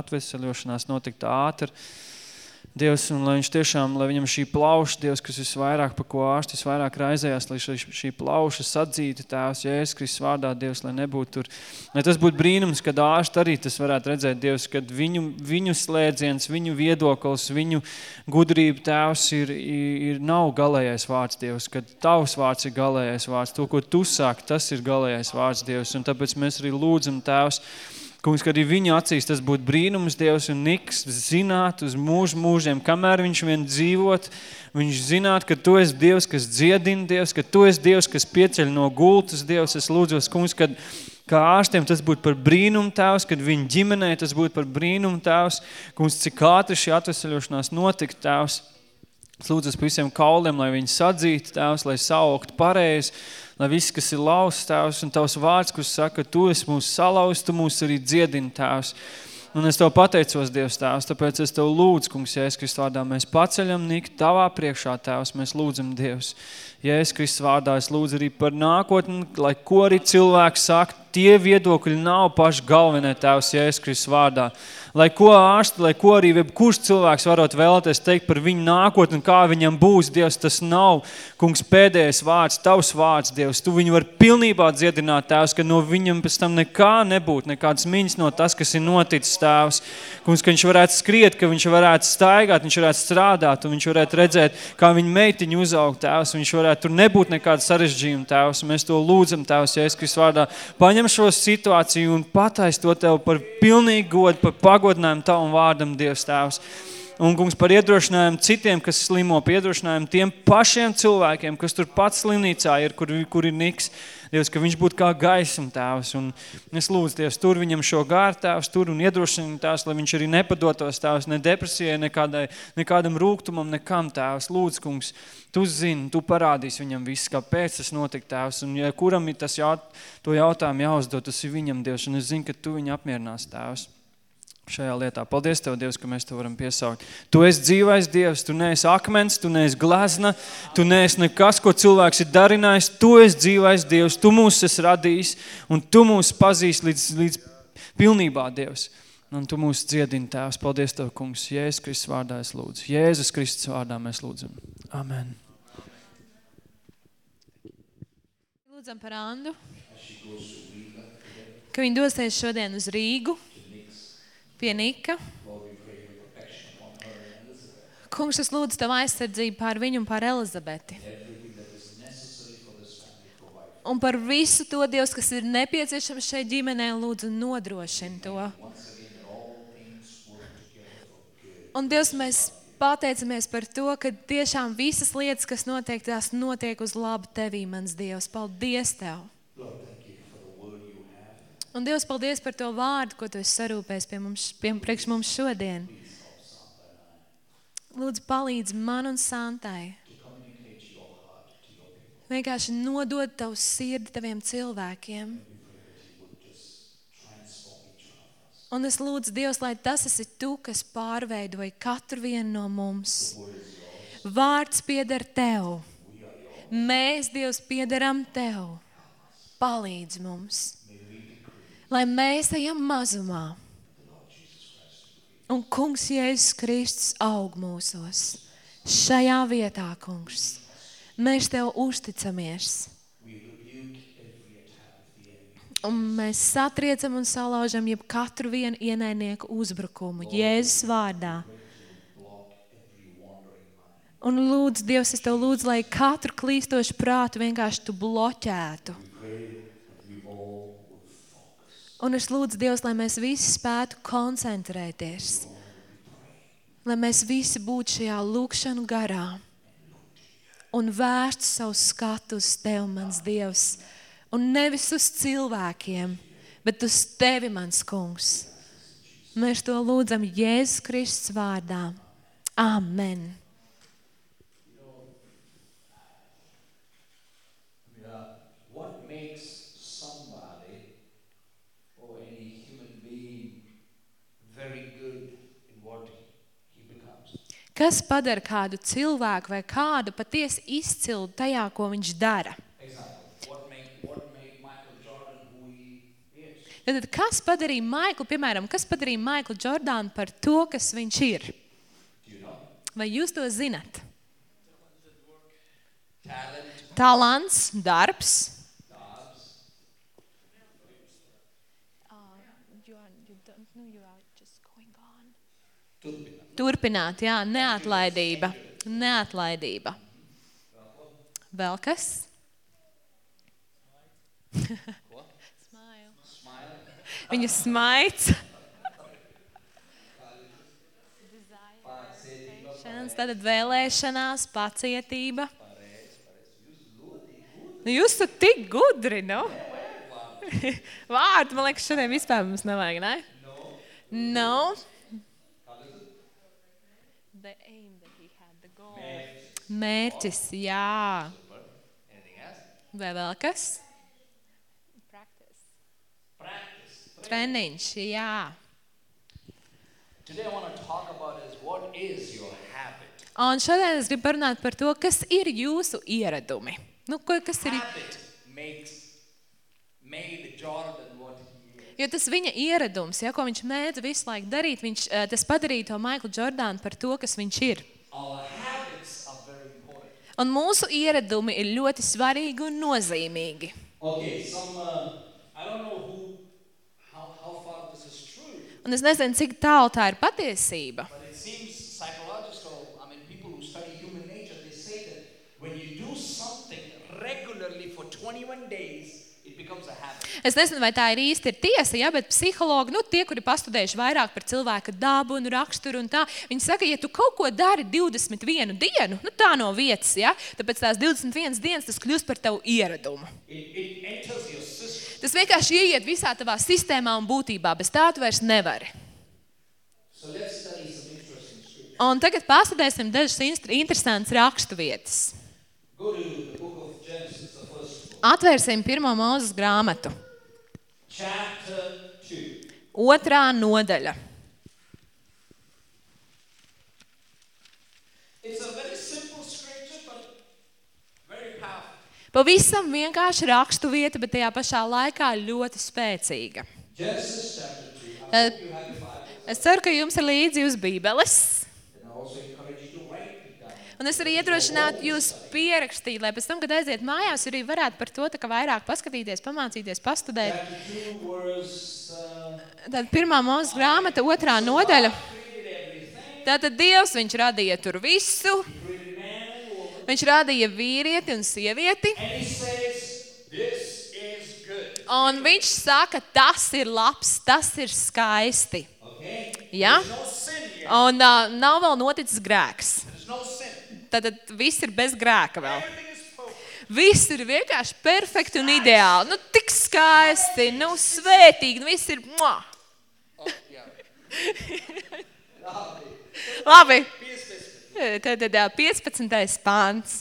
atvesaļošanās notiktu ātri, Dievs, un lai viņš tiešām, lai viņam šī plauša, Dievs, kas visvairāk, pa ko ārsti visvairāk raizējās, lai šī, šī plauša sadzīta tēvs, Jēzus Kristus vārdā, Dievs, lai nebūtu tur, lai tas būtu brīnums, kad ārsti arī tas varētu redzēt, Dievs, kad viņu, viņu slēdziens, viņu viedoklis, viņu gudrība tēvs ir, ir, nav galējais vārds, Dievs, kad tavs vārds ir galējais vārds, to, ko tu sāki, tas ir galējais vārds, Dievs, un tāpēc mēs arī lūdzam, tēvs, Kungs, ka arī viņa acīs tas būtu brīnums Dievs un Niks zināt uz mūžu mūžiem, kamēr viņš vien dzīvot, viņš zināt, ka Tu esi Dievs, kas dziedina Dievs, ka Tu esi Dievs, kas pieceļ no gultas Dievs. Es lūdzos, kungs, kad kā ārstiem tas būtu par brīnumu tēvs, kad viņa ģimenē tas būtu par brīnumu tēvs, kungs, cik ātri šī atvesaļošanās notika tēvs. Es lūdzos par visiem kauliem, lai viņi sadzītu tēvs, lai sauktu pareizi, lai viss, kas ir lausts, tēvs, un tavs vārds, kurš saka, tu esi mūs salauz, tu mūs arī dziedini, tēvs. Un es Tev pateicos, Dievs, Tēvs, tāpēc es Tev lūdzu, kungs, Jēzus Kristus vārdā, mēs paceļam Niku Tavā priekšā, Tēvs, mēs lūdzam, Dievs. Jēzus Kristus vārdā es lūdzu arī par nākotni, lai ko arī cilvēki saka, tie viedokļi nav paši galvenie, Tēvs, Jēzus Kristus vārdā. Lai ko ārsti, lai ko arī kurš cilvēks varot vēlēties teikt par viņu nākotni kā viņam būs, Dievs, tas nav, kungs, pēdējais vārds, tavs vārds, Dievs. Tu viņu var pilnībā dziedināt, Tēvs, ka no viņam pēc tam nekā nebūtu, nekādas miņas no tas, kas ir noticis, Tēvs. Kungs, ka viņš varētu skriet, ka viņš varētu staigāt, viņš varētu strādāt un viņš varētu redzēt, kā viņa meitiņa uzaug, Tēvs. Viņš varētu tur nebūt nekāda sarežģījuma, Tēvs. Mēs to lūdzam, Tēvs, Jēzus Kristus vārdā. Paņem šo situāciju un patais to Tev par pilnīgu godu, par pagodinājumu Tavam vārdam, Dievs Tēvs. Un, kungs, par iedrošinājumu citiem, kas slimo, par iedrošinājumu tiem pašiem cilvēkiem, kas tur pats slimnīcā ir, kur, kur ir niks, Dievs, ka viņš būtu kā gaisma tēvs. Un es lūdzu, Dievs, tur viņam šo gāru tēvs, tur un iedrošinu tēvs, lai viņš arī nepadotos tēvs, ne depresijai, nekādai, nekādam rūgtumam, nekam tēvs. Lūdzu, kungs, tu zini, tu parādīsi viņam viss, kāpēc tas notika tēvs. Un ja kuram ir tas jaut, to jautājumu jāuzdod, tas ir viņam, Dievs, un es zinu, ka tu viņu apmierinās tēvs šajā lietā. Paldies Tev, Dievs, ka mēs Tev varam piesaukt. Tu esi dzīvais Dievs, Tu neesi akmens, Tu neesi glezna, Tu neesi nekas, ko cilvēks ir darinājis. Tu esi dzīvais Dievs, Tu mūs esi radījis un Tu mūs pazīst līdz, līdz pilnībā, Dievs. Un Tu mūs dziedini, Tēvs. Paldies Tev, kungs. Jēzus Kristus vārdā es lūdzu. Jēzus Kristus vārdā mēs lūdzam. Amen. Lūdzam par Andu, ka viņi dosies šodien uz Rīgu pie Nika. Kungs, es lūdzu Tavu aizsardzību pār viņu un pār Elizabeti. Un par visu to, Dievs, kas ir nepieciešams šai ģimenei, lūdzu nodrošini to. Un Dievs, mēs pateicamies par to, ka tiešām visas lietas, kas notiek, tās notiek uz labu Tevī, mans Dievs. Paldies Tev! Un Dievs, paldies par to vārdu, ko Tu esi sarūpējis pie mums, pie, priekš mums šodien. Lūdzu, palīdz man un Santai. Vienkārši nodod tavu sirdi taviem cilvēkiem. Un es lūdzu, Dievs, lai tas esi tu, kas pārveidoja katru vienu no mums. Vārds pieder tev. Mēs, Dievs, piederam tev. Palīdz mums, lai mēs ejam mazumā. Un kungs Jēzus Kristus aug mūsos. Šajā vietā, kungs, mēs tev uzticamies. Un mēs satriecam un salaužam jeb katru vienu ienaidnieku uzbrukumu Jēzus vārdā. Un lūdzu, Dievs, es tev lūdzu, lai katru klīstošu prātu vienkārši tu bloķētu. Un es lūdzu, Dievs, lai mēs visi spētu koncentrēties. Lai mēs visi būtu šajā lūkšanu garā un vērstu savu skatu uz Tevi, mans Dievs. Un nevis uz cilvēkiem, bet uz Tevi, mans Kungs. Mēs to lūdzam Jēzus Kristus vārdā. Amen. Yeah. What makes somebody or any human being very good in what he becomes? Kas padara kādu cilvēku vai kādu patiesi izcilu tajā, ko viņš dara? Tad, kas padarīja Maiklu, piemēram, kas padarīja Maiklu Jordānu par to, kas viņš ir? Vai jūs to zinat? Talants, darbs. Turpināt, jā, neatlaidība. Neatlaidība. Vēl kas? Viņa smaids. Tātad vēlēšanās, pacietība. Nu, jūs esat tik gudri, nu? Vārdu, man liekas, šodien vispār mums nevajag, ne? No. The aim that he had, the goal. Mērķis, jā. Vai vēl kas? Practice. Treniņš, jā. Today I want to talk about is what is your habit? Un šodien es gribu parunāt par to, kas ir jūsu ieradumi. Nu, ko, kas ir, Habit makes made Jordan. Jo tas viņa ieradums, ja, ko viņš mēdza visu laiku darīt, viņš, eh, tas padarīja to Maiklu Jordānu par to, kas viņš ir. Un mūsu ieradumi ir ļoti svarīgi un nozīmīgi. Okay, some uh, who how, how true, Un es nezinu, cik tālu tā ir patiesība. but it seems psychological. I mean, people who study human nature they say that when you do something regularly for 21 days, it becomes a habit. Es nezinu, vai tā ir īsti ir tiesa, ja, bet psihologi, nu, tie, kuri pastudējuši vairāk par cilvēka dabu un raksturu, un tā, viņi saka, ja tu kaut ko dari 21 dienu, nu, tā no vietas, ja, tāpēc tās 21 dienas tas kļūst par tavu ieradumu. Tas vienkārši ieiet visā tavā sistēmā un būtībā. Bez tā tu vairs nevari. Un tagad pastudēsim dažas interesantas rakstu vietas. Go to the book of Genesis, the first book, Atvērsim pirmo mūzes grāmatu. Chapter 2. Otrā nodaļa. It's a very simple scripture, but very powerful. Pavisam vienkārši rakstu vieta, bet tajā pašā laikā ļoti spēcīga. Genesis chapter 2. I hope you have the Bible. Es ceru, ka jums ir līdzi uz Bībeles. And I also encourage you to write it down. Un es arī iedrošinātu jūs pierakstīt, lai pēc tam, kad aiziet mājās, arī varētu par to vairāk paskatīties, pamācīties, pastudēt. Chapter 2, verse Tad pirmā mūzes grāmata, otrā nodaļa. Tātad Dievs, viņš radīja tur visu. Viņš radīja vīrieti un sievieti. Un viņš saka, tas ir labs, tas ir skaisti. Ja? Un uh, nav vēl noticis grēks. Tad viss ir bez grēka vēl. Viss ir vienkārši perfekti un ideāli. Nu, tik skaisti, nu, svētīgi. Nu, viss ir. Mua. Labi. Tad, tad ā, 15. pāns.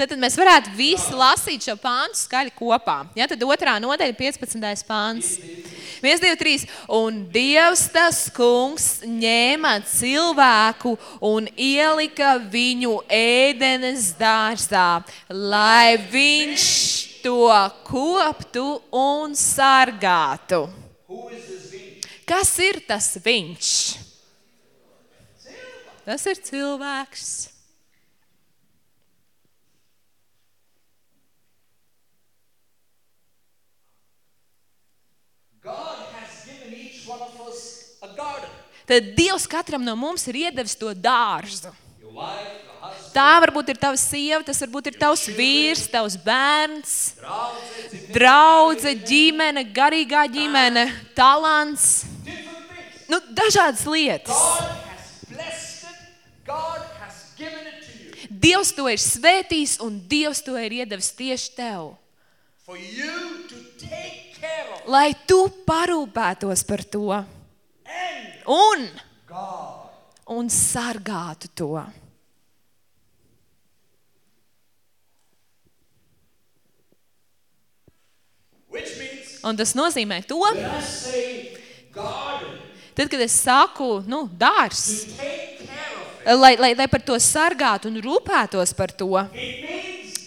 Tad, tad mēs varētu visi lasīt šo pāntu skaļi kopā. Ja, tad otrā nodaļa, 15. pāns. 1, 2, 3. Un Dievs tas kungs ņēma cilvēku un ielika viņu ēdenes dārzā, lai viņš to koptu un sargātu. Kas ir tas viņš? Tas ir cilvēks. God has given each one of us a garden. Tad Dievs katram no mums ir iedevis to dārzu. Tā varbūt ir tavs sieva, tas varbūt ir tavs vīrs, tavs bērns, draudzene, ģimene, garīgā ģimene, talants. Nu, dažādas lietas. God has blessed it. God has given it to you. Dievs to ir svētījis un Dievs to ir iedevis tieši tev. For you to take. Lai tu parūpētos par to un, un sargātu to. Un tas nozīmē to, tad, kad es saku, nu, dārs, lai, lai, lai par to sargātu un rūpētos par to,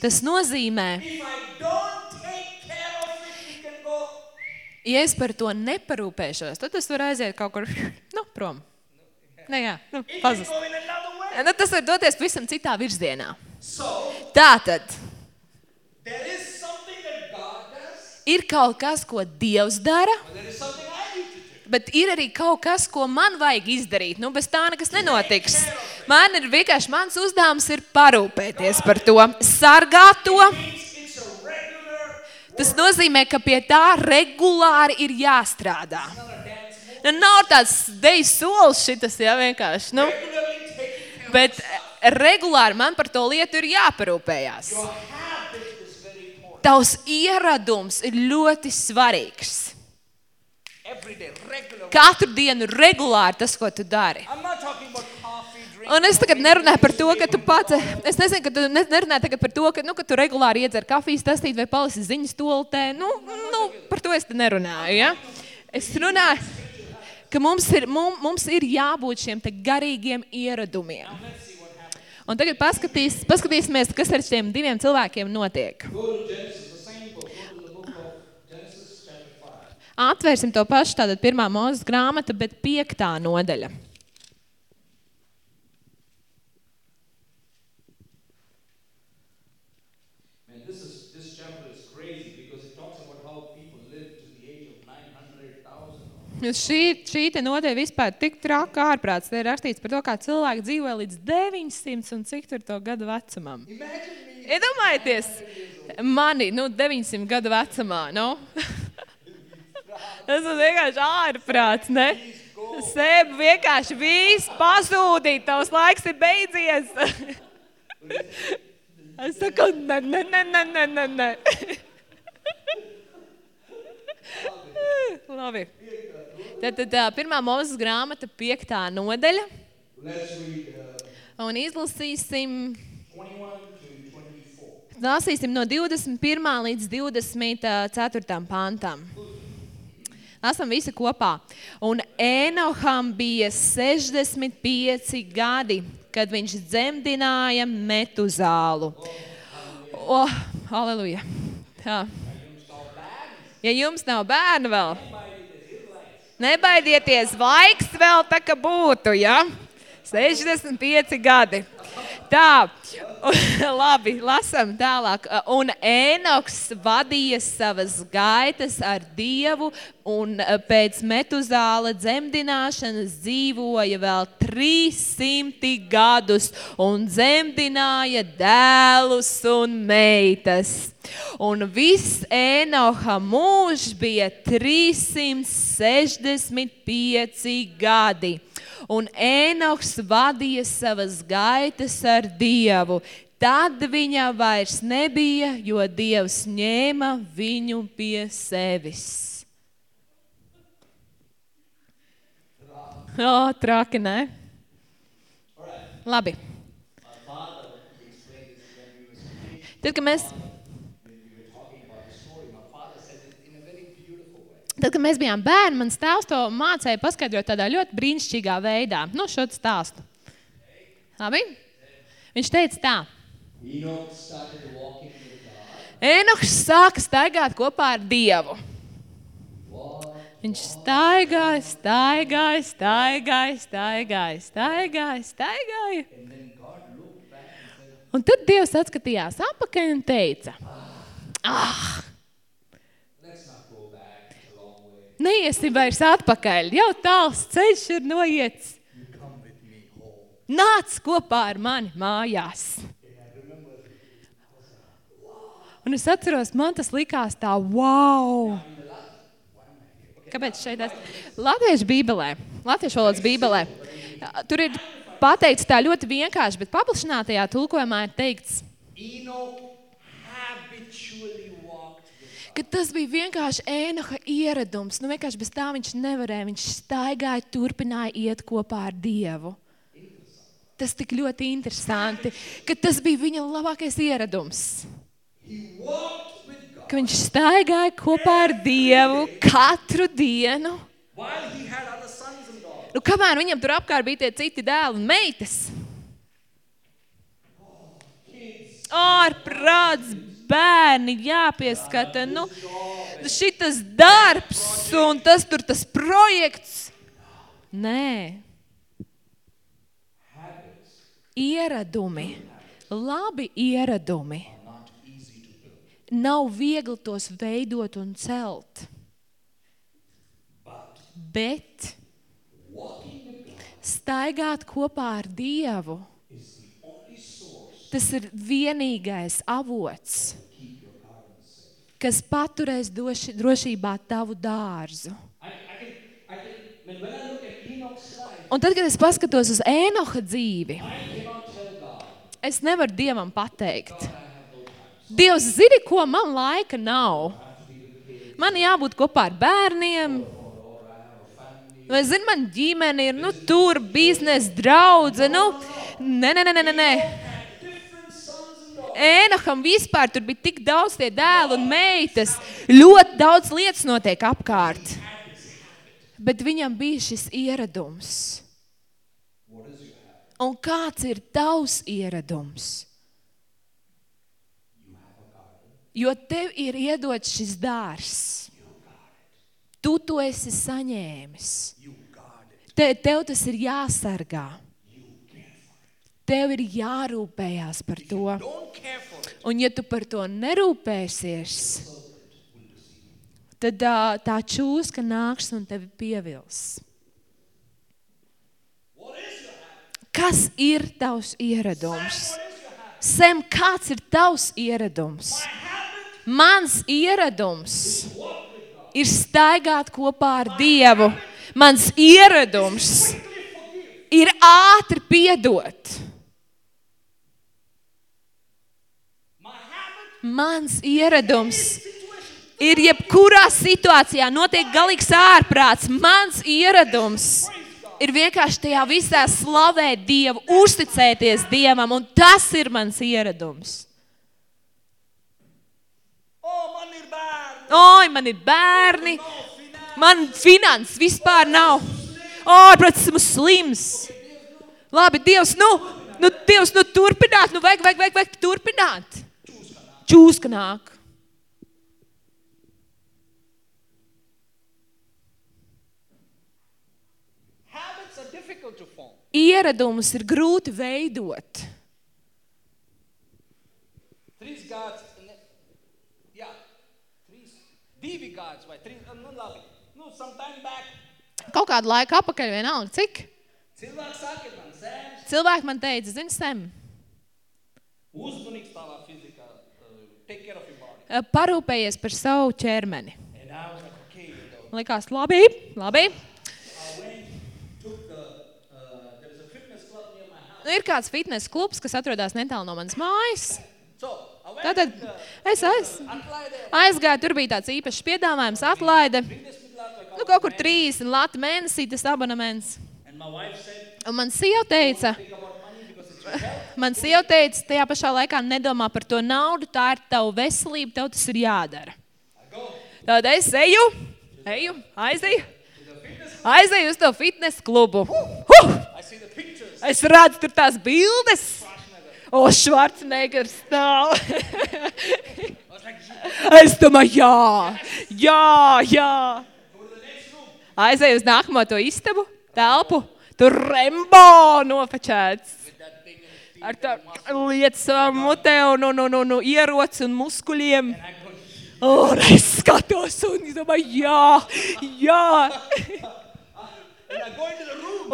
tas nozīmē, if I don't take care of it, it can go. Ja es par to neparūpēšos, tad tas var aiziet kaut kur nu, prom. Ne, jā, nu, It can pazust. Nu, tas var doties pavisam citā virzienā. Tātad ir kaut kas, ko Dievs dara, bet ir arī kaut kas, ko man vajag izdarīt. Nu, bez tā nekas nenotiks. Man ir vienkārši mans uzdevums ir parūpēties par to, sargāt to. Tas nozīmē, ka pie tā regulāri ir jāstrādā. Nu, nav tāds deju solis šitas, jā, vienkārši. Nu, bet eh, regulāri man par to lietu ir jāparūpējās. Tavs ieradums ir ļoti svarīgs. Katru dienu regulāri tas, ko tu dari. Un es tagad nerunāju par to, ka tu pats, es nezinu, ka tu ne- nerunāji tagad par to, ka, nu, ka tu regulāri iedzer kafijas tastīti vai palasi ziņas toltē. Nu, nu, par to es te nerunāju, ja? Es runāju, ka mums ir, mums ir jābūt šiem te garīgiem ieradumiem. Un tagad paskatīs, paskatīsimies, kas ar šiem diviem cilvēkiem notiek. Atvērsim to pašu, tātad pirmā mūzes grāmata, bet piektā nodaļa. Man, this is this chapter is crazy because it talks about how people live to the age of 900,000. Nu, Šī, šī te nodeļa vispār tik traka ārprāts. Te ir rakstīts par to, kā cilvēki dzīvo līdz 900 un cik tur to gadu vecumam. Iedomājieties, mani, nu, 900 gadu vecumā, nu. Tas ir vienkārši ārprāts, ne? Sēb vienkārši viss pazūdīt, tavs laiks ir beidzies. Es saku, ne, ne, ne, ne, ne, ne, ne. Labi. Tad, tad pirmā mūzes grāmata, piektā nodaļa. Un izlasīsim, 21 to 24. lasīsim no 21. līdz 24. pantam. Esam visi kopā. Un Enoham bija 65 gadi, kad viņš dzemdināja metuzālu. O, aleluja. Tā. Ja jums nav bērnu vēl, nebaidieties, laiks vēl tā kā būtu, ja? 65 gadi. Tā, labi, lasam tālāk. Un Ēnoks vadīja savas gaitas ar Dievu, un pēc metuzāla dzemdināšanas dzīvoja vēl 300 gadus, un dzemdināja dēlus un meitas. Un viss Ēnoha mūžs bija 365 gadi un Ēnoks vadīja savas gaitas ar Dievu. Tad viņa vairs nebija, jo Dievs ņēma viņu pie sevis. O, traki, nē? Labi. Tad, kad mēs... Tad, kad mēs bijām bērni, mans tēvs to mācīja paskaidrot tādā ļoti brīnišķīgā veidā. Nu, šo stāstu. Labi? Viņš teica tā. Enoks sāka staigāt kopā ar Dievu. Viņš staigāja, staigāja, staigāja, staigāja, staigāja, staigāja. Un tad Dievs atskatījās apakaļ un teica, ah, neiesim vairs atpakaļ, jau tāls ceļš ir noiets. Nāc kopā ar mani mājās. Un es atceros, man tas likās tā, wow! Kāpēc šeit es? Latviešu bībelē, latviešu valodas bībelē, tur ir pateikts tā ļoti vienkārši, bet paplašinātajā tulkojumā ir teikts, ka tas bija vienkārši Ēnoha ieradums. Nu, vienkārši bez tā viņš nevarēja. Viņš staigāja, turpināja iet kopā ar Dievu. Tas tik ļoti interesanti, ka tas bija viņa labākais ieradums. Ka viņš staigāja kopā ar Dievu katru dienu. Nu, kamēr viņam tur apkārt bija tie citi dēli un meitas. Ārprāts bērni jāpieskata. Nu, šitas darbs un tas tur tas projekts. Nē. Ieradumi, labi ieradumi. Nav viegli tos veidot un celt. Bet staigāt kopā ar Dievu tas ir vienīgais avots, kas paturēs doši, drošībā tavu dārzu. Un tad, kad es paskatos uz Ēnoha dzīvi, es nevaru Dievam pateikt. Dievs zina, ko man laika nav. Man jābūt kopā ar bērniem. Vai zini, man ģimene ir, nu, tur biznesa draudze, nu, nē, nē, nē, nē, nē. Ēnaham vispār tur bija tik daudz tie dēli un meitas. Ļoti daudz lietas notiek apkārt. Bet viņam bija šis ieradums. Un kāds ir tavs ieradums? Jo tev ir iedots šis dārs. Tu to esi saņēmis. Te, tev tas ir jāsargā. Tev ir jārūpējās par to. Un ja tu par to nerūpēsies, tad tā, čūska nāks un tevi pievils. Kas ir tavs ieradums? Sem, kāds ir tavs ieradums? Mans ieradums ir staigāt kopā ar Dievu. Mans ieradums ir ātri piedot. Mans ieradums ir jebkurā situācijā, notiek galīgs ārprāts. Mans ieradums ir vienkārši tajā visā slavēt Dievu, uzticēties Dievam, un tas ir mans ieradums. Oi, man ir bērni, man finanses vispār nav. Ārprāts esmu slims. Labi, Dievs, nu, nu, Dievs, nu turpināt, nu vajag, vajag, vajag, vajag turpināt. Čūska nāk. Ieradumus ir grūti veidot. gads. un ne- Jā, trīs, divi gads vai trīs, nu labi. Nu, sometime back, Kaut kādu laiku apakaļ vienalga, cik? cilvēks saka man, Sēms, Cilvēki man teica, zini, Sem, uzmanīgs tavā fizikā, uh, take care of your body. eh, parūpējies par savu ķermeni. Likās, labi, labi. Uh. Nu, ir kāds fitness klubs, kas atrodas netālu no manas mājas. Tātad the es aiz, atlaide, aizgāju, tur bija tāds īpašs piedāvājums, atlaide. Nu, kaut kur 30 lati mēnesī tas abonements. Un man sieva teica, man sieva teica, tajā pašā laikā nedomā par to naudu, tā ir tava veselība, tev tas ir jādara. Tad es eju, eju, aizeju, aizeju uz to fitness klubu. Huh! Es redzu tur tās bildes. O, Švarcnegers stāv. es domāju, jā, jā, jā. Aizēju uz nākamo to istabu, telpu. Tur Rembo nofačēts. Ar tā lietas savā mutē un, un, un, un, un ierots un muskuļiem. Un es skatos un es domāju, jā, jā.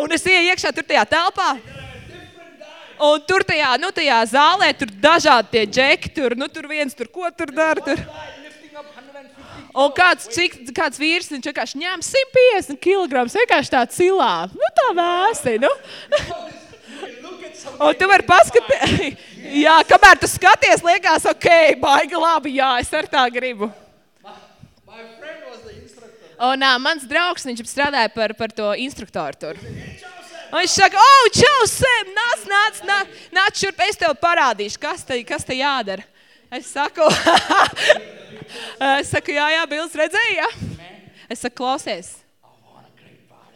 Un es ieju iekšā tur tajā telpā. Un tur tajā, nu, tajā zālē tur dažādi tie džeki, tur, nu, tur viens tur ko tur dara. Tur. Guy lifting up 150 Un kāds, cik, kāds vīrs, viņš vienkārši ņēma 150 kg, vienkārši tā cilā. Nu, tā vēsti, nu. Un tu vari paskatīties, jā, kamēr tu skaties, liekas, ok, baigi labi, jā, es ar tā gribu. Un uh, mans draugs, viņš strādāja par, par to instruktoru tur. Un viņš saka, oh, čau, Sēm, nāc, nāc, nāc, nāc šurp, es tev parādīšu, kas te, kas te jādara. Es saku, es saku, jā, jā, Bils redzēja, jā. Es saku, klausies.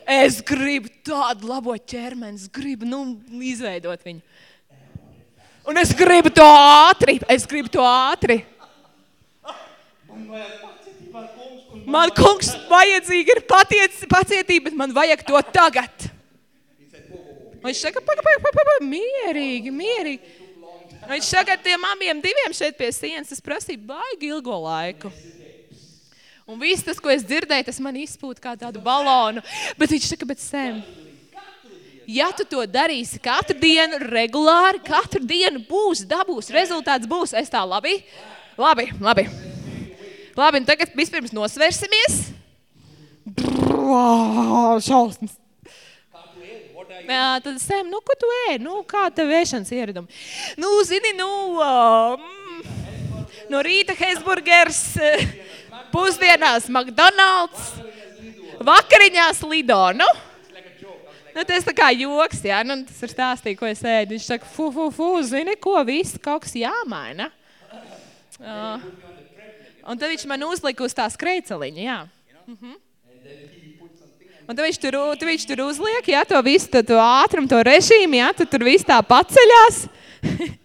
Es gribu tādu labo ķermeni, es gribu, nu, izveidot viņu. Un es gribu to ātri, es gribu to ātri. Man, kungs, vajadzīga ir pacietība, bet man vajag to tagad. Viņš saka, paga, paga, paga, paga, mierīgi, mierīgi. Viņš saka, tiem abiem diviem šeit pie sienas, tas prasīja baigi ilgo laiku. Un viss tas, ko es dzirdēju, tas man izpūta kā tādu balonu. Bet viņš saka, bet Sam, ja tu to darīsi katru dienu, regulāri, katru dienu būs, dabūs, rezultāts būs, es tā labi, labi, labi. Labi, un tagad vispirms nosvērsimies. Šausmas. Jā, tad Sam, nu, ko tu ēd? Nu, kā tev ēšanas ieradumi? Nu, zini, nu, um, no rīta Hesburgers, pusdienās McDonald's, vakariņās Lido, nu? Tas tā kā joks, jā, nu, tas ir stāstīgi, ko es ēdu. Viņš saka, fu, fu, fu, zini, ko, viss kaut kas jāmaina. Uh, un tad viņš man uzlika uz tā skreiceliņa, jā. Mhm. Un tad viņš tur, tad viņš tur uzliek, jā, to visu, to, to ātrumu, to režīmu, jā, tu tur viss tā paceļās.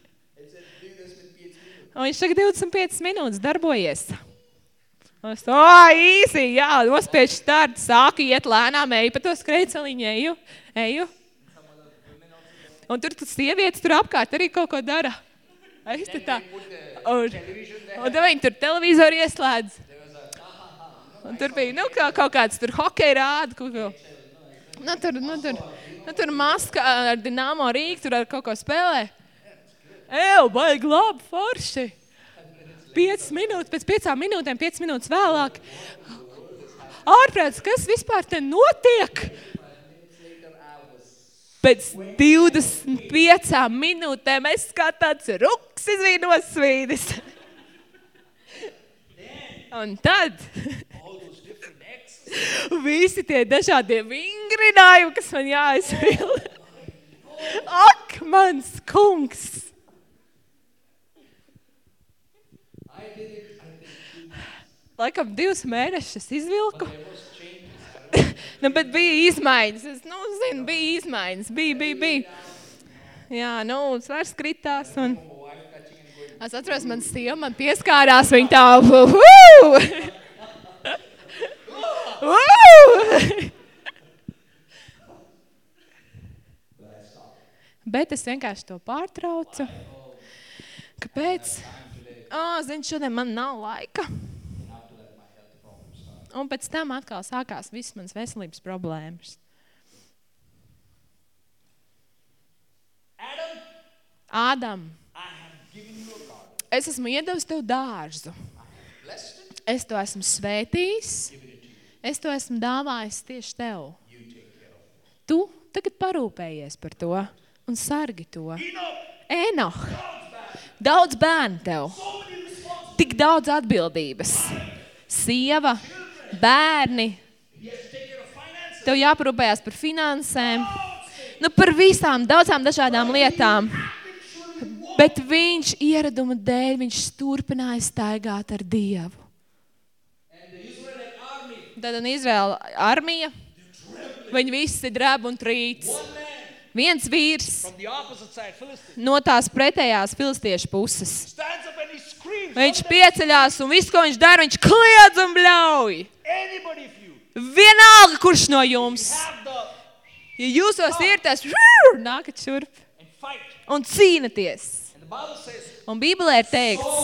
Un viņš saka, 25 minūtes darbojies. Un es, o, īsi, jā, nospiež startu, sāku iet lēnām, eju pa to skreiceliņu, eju, eju. Un tur tas sievietes tur apkārt arī kaut ko dara. Es te tā. Un, un tad viņi tur televizoru ieslēdz. Un tur bija nu, kā, kaut kāds tur hokeja rāda. Kaut ko. Nu, tur, nu, tur, nu, tur maska ar Dinamo Rīgu tur ar kaut ko spēlē. Ew, baigi labi, forši. 5 minūtes, pēc 5 minūtēm, 5 minūtes vēlāk. Ārprāts, kas vispār te notiek? Pēc 25 minūtēm es kā tāds ruks izvīnos svīdis. Un tad visi tie dažādie vingrinājumi, kas man jāizpilda. Ak, mans kungs! Laikam divus mēnešus izvilku. nu, bet bija izmaiņas. Es, nu, zinu, bija izmaiņas. Bija, bija, bija. Jā, nu, svars kritās. Un... Es atceros, man sieva man pieskārās, viņa tā, uhu! Uhu! Bet es vienkārši to pārtraucu. Kāpēc? oh, zini, šodien man nav laika. Un pēc tam atkal sākās visas manas veselības problēmas. Adam, Ādam, es esmu iedevis tev dārzu. Es to esmu svētījis. Es to esmu dāvājis tieši tev. Tu tagad parūpējies par to un sargi to. Enoch, daudz bērnu tev, tik daudz atbildības. Sieva, bērni, tev jāparūpējās par finansēm, nu par visām daudzām dažādām lietām. Bet viņš ieraduma dēļ, viņš turpināja staigāt ar Dievu. Tad un Izraela armija, viņi visi drēb un trīc. Viens vīrs no tās pretējās filistiešu puses. Viņš "Don't let pieceļās un viss, ko viņš dara, viņš kliedz un bļauj. Vienalga, kurš no jums, ja jūsos ir tas, nākat šurp un cīnaties. Un Bībelē ir teikts,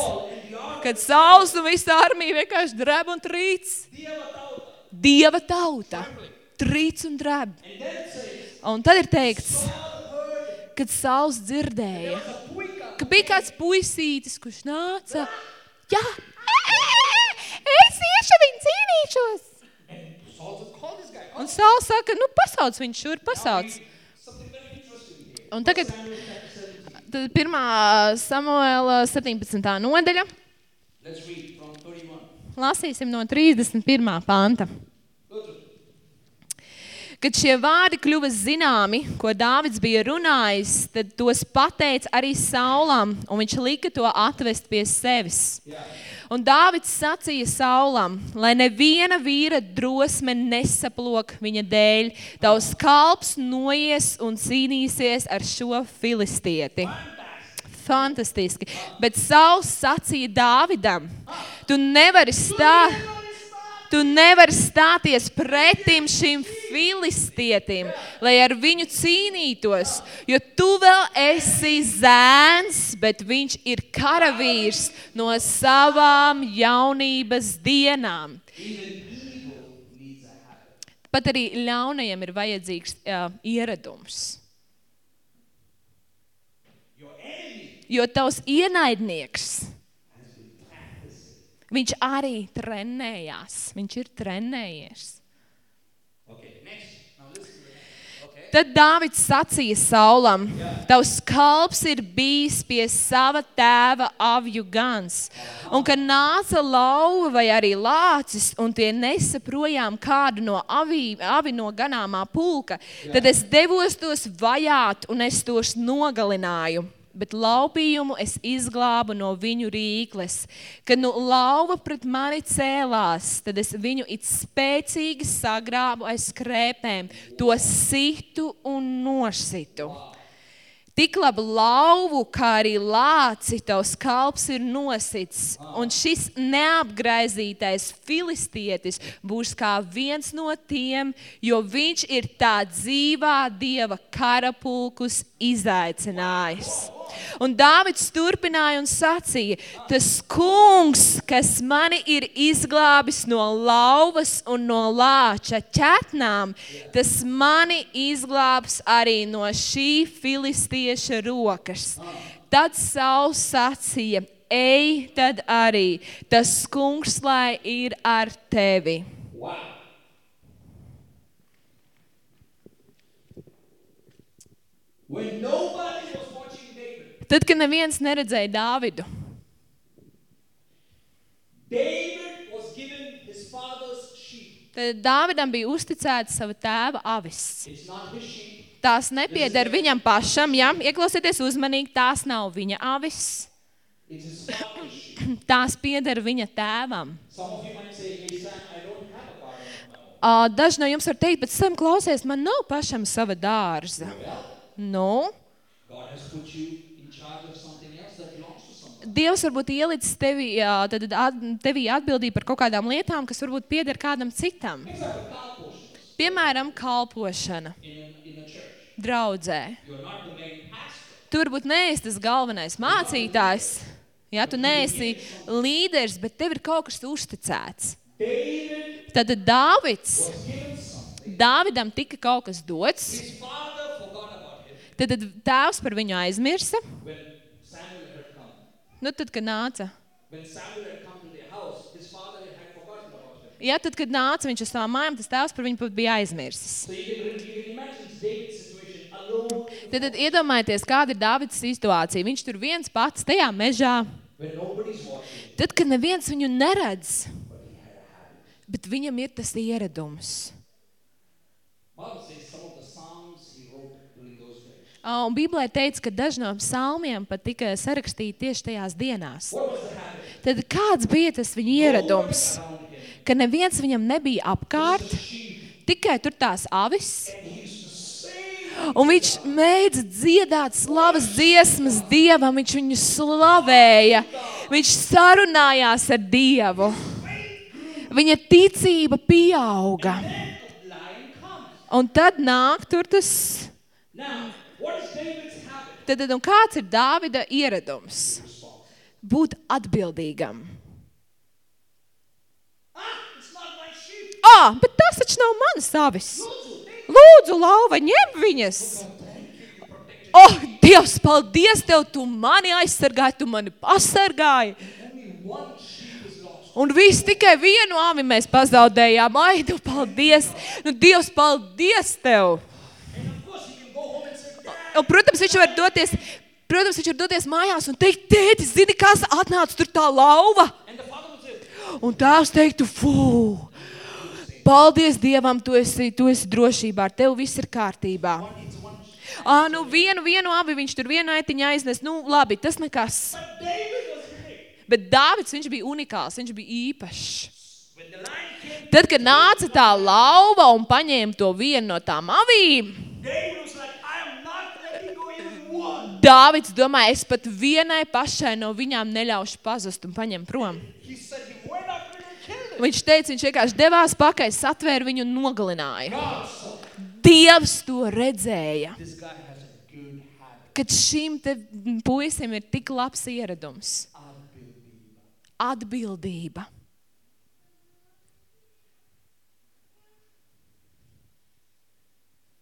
kad Sauls un visa armija vienkārši dreb un trīc. Dieva tauta trīc un dreb. Un tad ir teikts, kad Sauls dzirdēja, ka bija kāds puisītis, kurš nāca. Jā, es iešu viņu cīnīšos. Un Sauls saka, nu pasauc viņu šur, pasauc. Un tagad tad pirmā Samuela 17. nodaļa. Let's read from 31. Lasīsim no 31. panta. Kad šie vārdi kļuva zināmi, ko Dāvids bija runājis, tad tos pateica arī Saulam, un viņš lika to atvest pie sevis. Un Dāvids sacīja Saulam, lai neviena vīra drosme nesaplok viņa dēļ, tavs kalps noies un cīnīsies ar šo filistieti. Fantastiski. Bet Sauls sacīja Dāvidam, tu nevari stāvēt. Tu nevari stāties pretim šim filistietim, lai ar viņu cīnītos, jo tu vēl esi zēns, bet viņš ir karavīrs no savām jaunības dienām. Pat arī ļaunajam ir vajadzīgs uh, ieradums. Jo tavs ienaidnieks Viņš arī trenējās. Viņš ir trenējies. Okay, Okay. Tad Dāvids sacīja Saulam: Tavs kalps ir bijis pie sava tēva avju gans, un kad nāca lauva vai arī lācis, un tie nesa projām kādu no avī, avi no ganāmā pulka, tad es devos tos vajāt, un es tos nogalināju. Bet laupījumu es izglābu no viņu rīkles. Kad nu lauva pret mani cēlās, tad es viņu it spēcīgi sagrābu aiz skrēpēm, to situ un nositu. Tik labi lauvu, kā arī lāci, tavs kalps ir nosits, un šis neapgraizītais filistietis būs kā viens no tiem, jo viņš ir tā dzīvā dieva karapulkus izaicinājis. Un Dāvids turpināja un sacīja: Tas kungs, kas mani ir izglābis no lauvas un no lāča ķetnām, tas mani izglābs arī no šī filistieša rokas. Tad Sauls sacīja: Ej, tad arī tas kungs, lai ir ar tevi. Wow. When nobody was watching David, Tad, kad neviens neredzēja Dāvidu, David was given his father's sheep. tad Dāvidam bija uzticēta sava tēva avis. Tās nepieder viņam pašam, ja ieklausieties uzmanīgi, tās nav viņa avis. Tās pieder viņa tēvam. Daži no jums var teikt, bet sam klausies, man nav pašam sava dārza. Nu. Dievs varbūt ielicis tevi, tad at, tevī atbildību par kaut kādām lietām, kas varbūt pieder kādam citam. Piemēram, kalpošana draudzē. Tu varbūt neesi tas galvenais mācītājs. Ja, tu neesi līderis, bet tev ir kaut kas uzticēts. Tad Dāvids. Dāvidam tika kaut kas dots, His father forgot about him tad tad tēvs par viņu aizmirsa. Nu, tad, kad nāca, house, ja, tad, kad nāca viņš uz savām mājām, tas tēvs par viņu pat bija aizmirsis. Tad, tad iedomājieties, kāda ir Dāvidas situācija. Viņš tur viens pats tajā mežā, tad, kad neviens viņu neredz, bet viņam ir tas ieradums. Bible says some of the psalms he wrote during those days. Ā, Un Bībelē teica, ka daži no psalmiem pat tika sarakstīti tieši tajās dienās. Tad kāds bija tas viņa ieradums? Ka neviens viņam nebija apkārt, tikai tur tās avis. Un viņš mēdza dziedāt slavas dziesmas Dievam, viņš viņu slavēja, viņš sarunājās ar Dievu. Viņa ticība pieauga. Un tad nāk tur tas, Tad, tad un kāds ir Dāvida ieradums? Būt atbildīgam. Ah. Ah, bet tas taču nav mans savis. Lūdzu, lauva, ņem viņas. Oh, Dievs, paldies tev, tu mani aizsargāji, tu mani pasargāji. Un viss tikai vienu āmi mēs pazaudējām. Ai, tu paldies! Nu, Dievs, paldies tev! Un, protams, viņš var doties, protams, viņš var doties mājās un teikt, tēti, zini, kas atnāca tur tā lauva? Un tēvs teiktu, fū! Paldies Dievam, tu esi, tu esi drošībā, ar tevi viss ir kārtībā. Ā, nu vienu, vienu abi viņš tur vienu aitiņu aiznes. Nu, labi, tas nekas. Bet Dāvids, viņš bija unikāls, viņš bija īpašs. Tad, kad nāca tā lauva un paņēma to vienu no tām avīm, David was like, I am not letting go even one. Dāvids domāja, es pat vienai pašai no viņām neļaušu pazust un paņemt prom. Viņš teica, viņš vienkārši devās pakaļ, satvēra viņu un nogalināja. Dievs to redzēja, kad šim te puisim ir tik labs ieradums. Atbildība.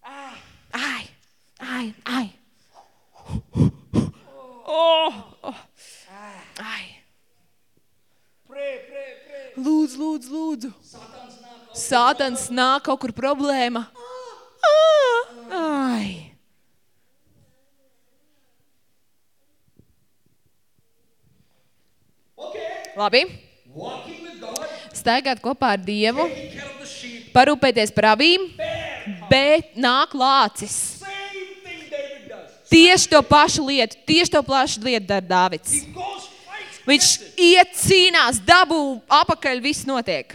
Ai, ai, ai. Oh, oh. Ai. Lūdzu, lūdzu, lūdzu. Sātans nāk kaut kur problēma. Ai. Labi. Staigāt kopā ar Dievu, parūpēties par avīm, bet nāk lācis. Tieši to pašu lietu, tieši to pašu lietu dara Dāvids. Viņš iet cīnās, dabū apakaļ, viss notiek.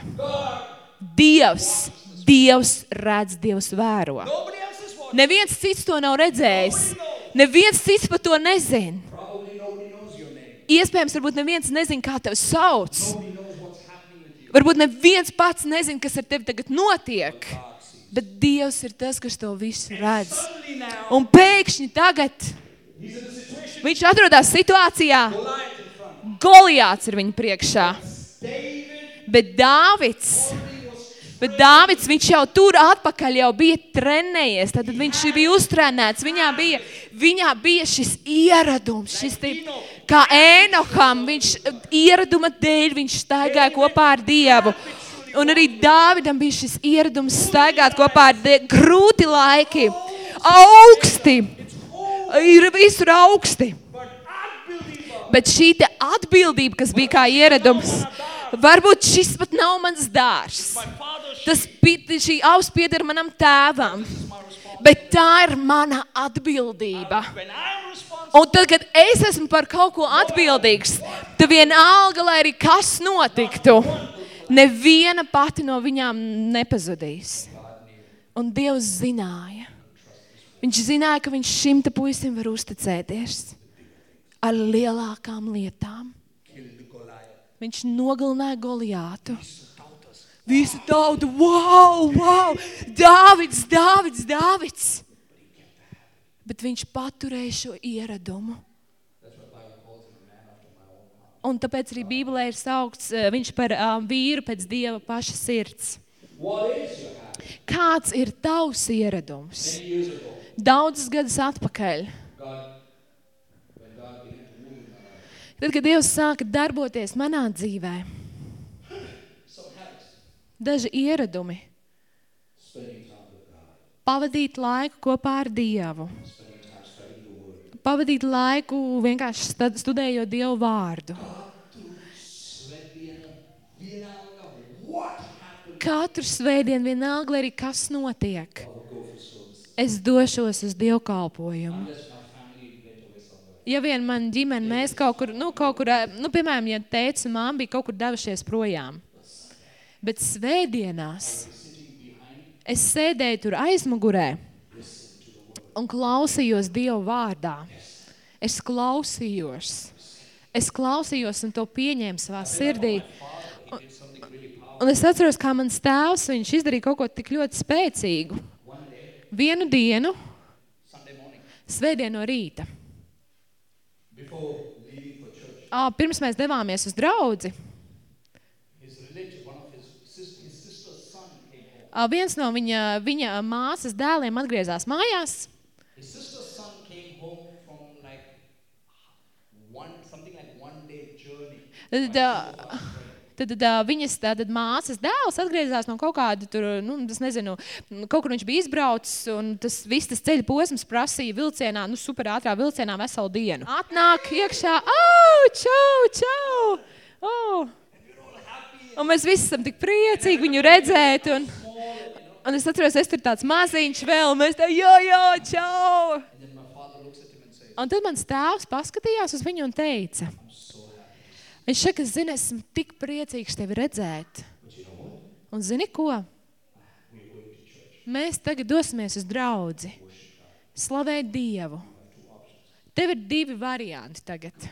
Dievs, Dievs redz, Dievs vēro. Neviens cits to nav redzējis. Neviens cits par to nezina. Iespējams, varbūt neviens nezina, kā tevi sauc. Varbūt neviens pats nezina, kas ar tevi tagad notiek. Bet Dievs ir tas, kas to visu redz. Un pēkšņi tagad viņš atrodas situācijā. Goliāts ir viņa priekšā. Bet Dāvids, bet Dāvids viņš jau tur atpakaļ jau bija trenējies. Tad viņš bija uztrenēts. Viņā bija, viņā bija šis ieradums, šis te, kā Ēnoham. Viņš ieraduma dēļ viņš staigāja kopā ar Dievu. Un arī Dāvidam bija šis ieradums staigāt kopā ar. Grūti laiki, augsti, ir visur augsti. Bet šī atbildība, kas bija kā ieradums, varbūt šis pat nav mans dārs. Tas šī auss pieder manam tēvam. Bet tā ir mana atbildība. Un tad, kad es esmu par kaut ko atbildīgs, tad vienalga, lai arī kas notiktu, neviena pati no viņām nepazudīs. Un Dievs zināja. Viņš zināja, ka viņš šim te puisim var uzticēties ar lielākām lietām. Viņš nogalināja Goliātu. Visi tauta, wow, wow, Dāvids, Dāvids, Dāvids. Bet viņš paturēja šo ieradumu. Un tāpēc arī Bībelē ir saukts eh, viņš par um, vīru pēc Dieva paša sirds. Kāds ir tavs ieradums? Daudzus gadus atpakaļ, tad, kad Dievs sāka darboties manā dzīvē, daži ieradumi. Pavadīt laiku kopā ar Dievu, spending pavadīt laiku vienkārši stud- studējot Dievu vārdu. Katru svētdienu vienalga, arī kas notiek, es došos uz dievkalpojumu. Ja vien man ģimene, mēs kaut kur, nu, kaut kur, nu, piemēram, ja un māma bija kaut kur devušies projām. Bet svētdienās es sēdēju tur aizmugurē un klausījos Dieva vārdā. Es klausījos. Es klausījos un to pieņēmu savā sirdī. Un, un es atceros, kā mans tēvs, viņš izdarīja kaut ko tik ļoti spēcīgu. Vienu dienu, svētdien no rīta. Ā, Pirms mēs devāmies uz draudzi, ā, viens no viņa, viņa māsas dēliem atgriezās mājās. His sister's son came home from like one, something like one day journey. Tad, tad, tad viņas tātad, māsas dēls atgriezās no kaut kāda tur, nu, es nezinu, kaut kur viņš bija izbraucis, un tas viss tas ceļa posms prasīja vilcienā, nu, super ātrā vilcienā veselu dienu. Atnāk iekšā, au, čau, čau! Oh. Un mēs visi esam tik priecīgi viņu redzēt. Un, un es atceros, es tur tāds maziņš vēl, un mēs tā, jo, jo, čau! Un tad mans tēvs paskatījās uz viņu un teica, viņš saka, zini, esmu tik priecīgs tevi redzēt. Un zini ko? Mēs tagad dosimies uz draudzi, slavēt Dievu. Tev ir divi varianti tagad.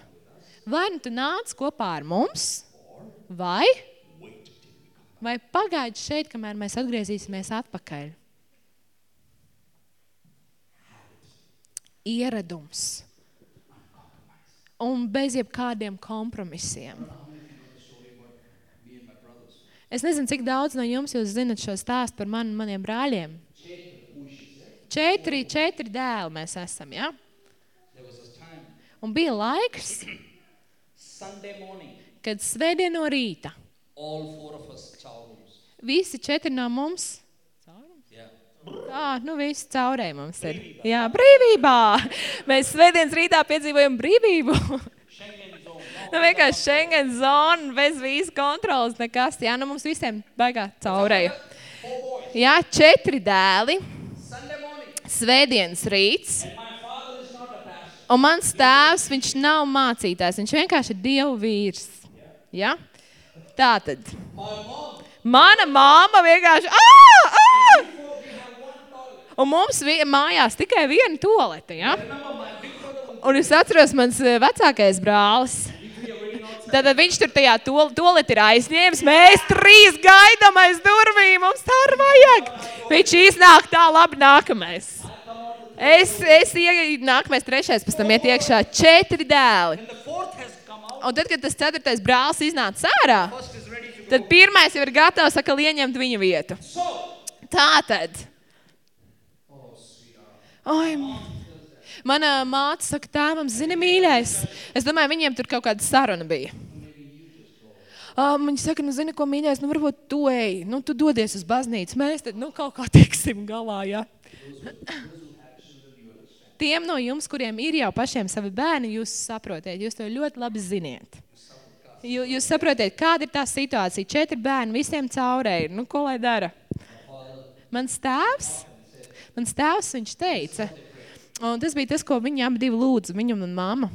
Vai nu tu nāc kopā ar mums, vai, vai pagaidi šeit, kamēr mēs atgriezīsimies atpakaļ. Ieradums. Un bez jebkādiem kompromisiem. Es nezinu, cik daudz no jums jūs zinat šo stāstu par mani un maniem brāļiem. Četri, četri dēli mēs esam, ja? Un bija laiks, kad svētdien no rīta all four of us. Visi četri no mums, Yeah. ah, nu visi caurēji mums ir. Jā, brīvībā! Mēs svētdienas rītā piedzīvojam brīvību. Nu, vienkārši Schengen zona, bez vīzu kontrolas, nekas. Jā, nu mums visiem baigā caurēja. Jā, četri dēli, svētdienas rīts. Un mans tēvs, viņš nav mācītājs, viņš vienkārši ir dievu vīrs. Ja? Tā tad. Mana māma vienkārši. Ā, ā! Un mums vi- mājās tikai viena tolete. Ja? Un es atceros, mans eh, vecākais brālis. Tad viņš tur tajā tol- toaletē ir aizņēmis. Mēs trīs gaidām aiz durvīm. Mums tā ir vajag. Viņš iznāk tā labi nākamais. Es, es ienāku, nākamais, trešais, pēc tam iet iekšā četri dēli. Un tad, kad tas ceturtais brālis iznāca ārā, Tad pirmais jau ir gatavs atkal ieņemt viņa vietu. Tā tad. Oi, mana māte saka, tēvam, zini, mīļais. Es domāju, viņiem tur kaut kāda saruna bija. Um, viņi saka, nu, zini, ko mīļais, nu, varbūt tu ej, nu, tu dodies uz baznīcu. Mēs tad, nu, kaut kā tiksim galā, jā. Tiem no jums, kuriem ir jau pašiem savi bērni, jūs saprotiet, jūs to ļoti labi ziniet. Jū, jūs saprotiet, kāda ir tā situācija. Četri bērni visiem caurēji. Nu, ko lai dara? Mans tēvs, mans tēvs, viņš teica, un tas bija tas, ko viņi abi divi lūdza, viņu un mamma.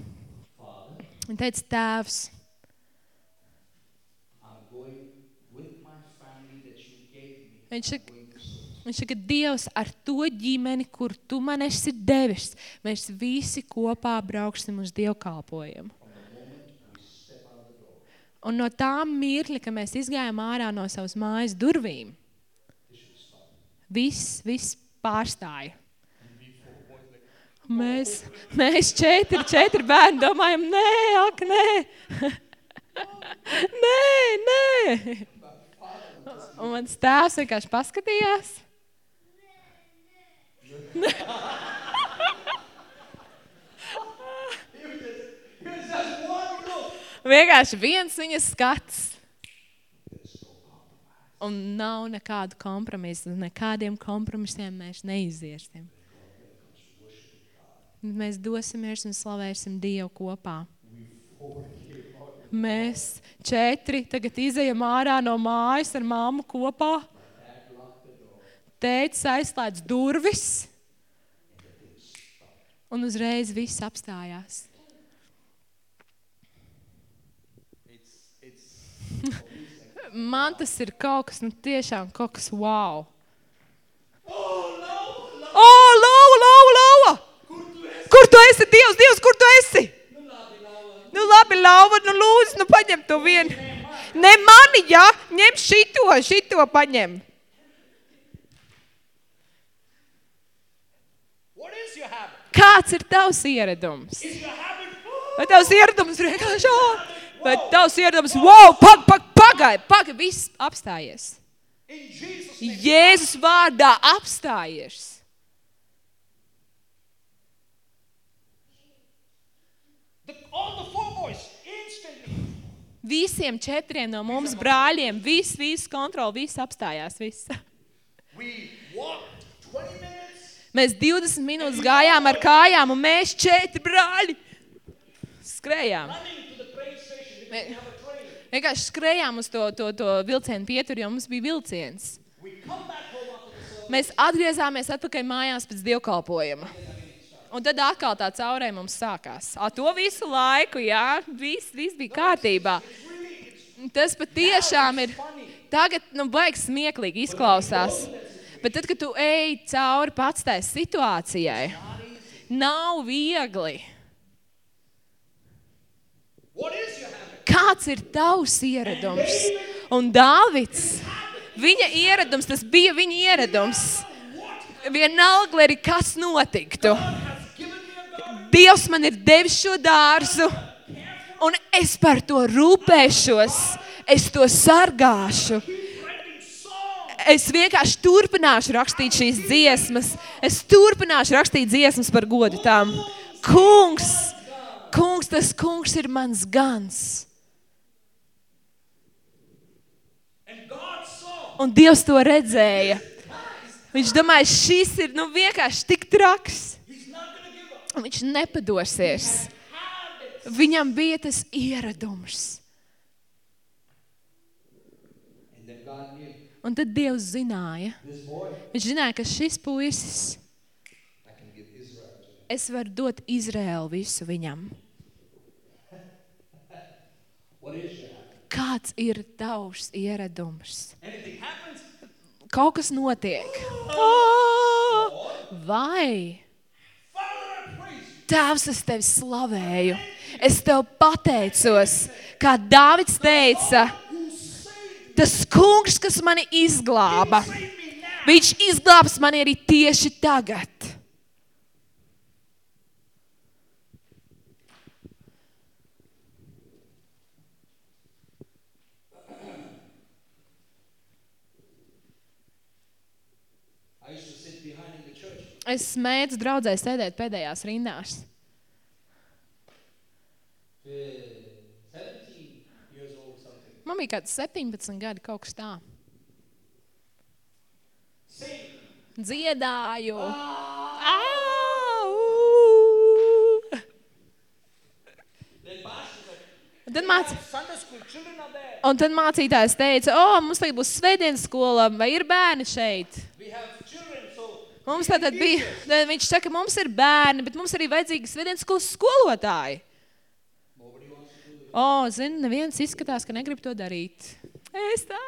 Viņa teica, tēvs, viņš saka, viņš saka, Dievs, ar to ģimeni, kur tu man esi devis, mēs visi kopā brauksim uz dievkalpojumu. Un no tā mirkļa, kad mēs izgājām ārā no savas mājas durvīm, viss, viss pārstāja. Mēs, mēs četri, četri bērni domājam, nē, ak, nē. Nē, nē. Un mans tēvs vienkārši paskatījās. Vienkārši viens viņas skats. Un nav nekādu kompromisu. Nekādiem kompromisiem mēs neiziesim. Mēs dosimies un slavēsim Dievu kopā. Mēs četri tagad izejam ārā no mājas ar māmu kopā. Tētis aizslēdz durvis. Un uzreiz viss apstājās. Man tas ir kaut kas, nu tiešām kaut kas wow. O, lauva, lauva, lauva! Kur tu esi, Dievs, Dievs, kur tu esi? Nu labi, lauva, nu lūdzu, nu paņem to vienu. Ne mani, ja? Ņem šito, šito paņem. Kāds ir tavs ieradums? Vai tavs ieradums vienkārši, oh, vai tavs ieradums, wow, pag, pag, pagai, pagai, viss apstājies. Jēzus vārdā apstājies. Visiem četriem no mums brāļiem, viss, viss kontroli, viss apstājās, viss. We walked 20 minutes. Mēs 20 minūtes gājām ar kājām, un mēs četri brāļi skrējām. Vienkārši skrējām uz to, to, to vilcienu pieturu, jo mums bija vilciens. Mēs atgriezāmies atpakaļ mājās pēc dievkalpojuma. Un tad atkal tā caurē mums sākās. A, to visu laiku, jā, viss, viss bija kārtībā. Tas patiešām ir, tagad, nu, baigs smieklīgi izklausās. Bet tad, kad tu ej cauri pats tai situācijai, nav viegli. What is your? Kāds ir tavs ieradums? Un Dāvids, viņa ieradums, tas bija viņa ieradums. Vienalga, arī kas notiktu. Dievs man ir devis šo dārzu, un es par to rūpēšos, es to sargāšu. Es vienkārši turpināšu rakstīt šīs dziesmas. Es turpināšu rakstīt dziesmas par godu tam. Kungs, kungs, tas kungs ir mans gans. And God saw. Un Dievs to redzēja. Viņš domāja, šis ir nu, vienkārši tik traks. Un viņš nepadosies. Viņam bija tas ieradums. Un tad Dievs zināja. Viņš zināja, ka šis puisis, es varu dot Izraēlu visu viņam. What is habit? Kāds ir tavs ieradums? Kaut kas notiek. Vai? Tēvs, es tevi slavēju. Es tev pateicos, kā Dāvids teica, tas kungs, kas mani izglāba, viņš izglābs mani arī tieši tagad. I used to sit behind in the church. Es mēdzu draudzē sēdēt pēdējās rindās. 17 years old, something. Man bija kāds 17 gadi, kaut kas tā. Dziedāju. Ah. Tad, māc... There. Un tad mācītājs teica, o, mums tagad būs svētdienas skola, vai ir bērni šeit? We have children, so Mums tātad bija, tad viņš saka, mums ir bērni, bet mums arī vajadzīgi svētdienas skolas skolotāji. O, zini, neviens izskatās, ka negrib to darīt. Es tā.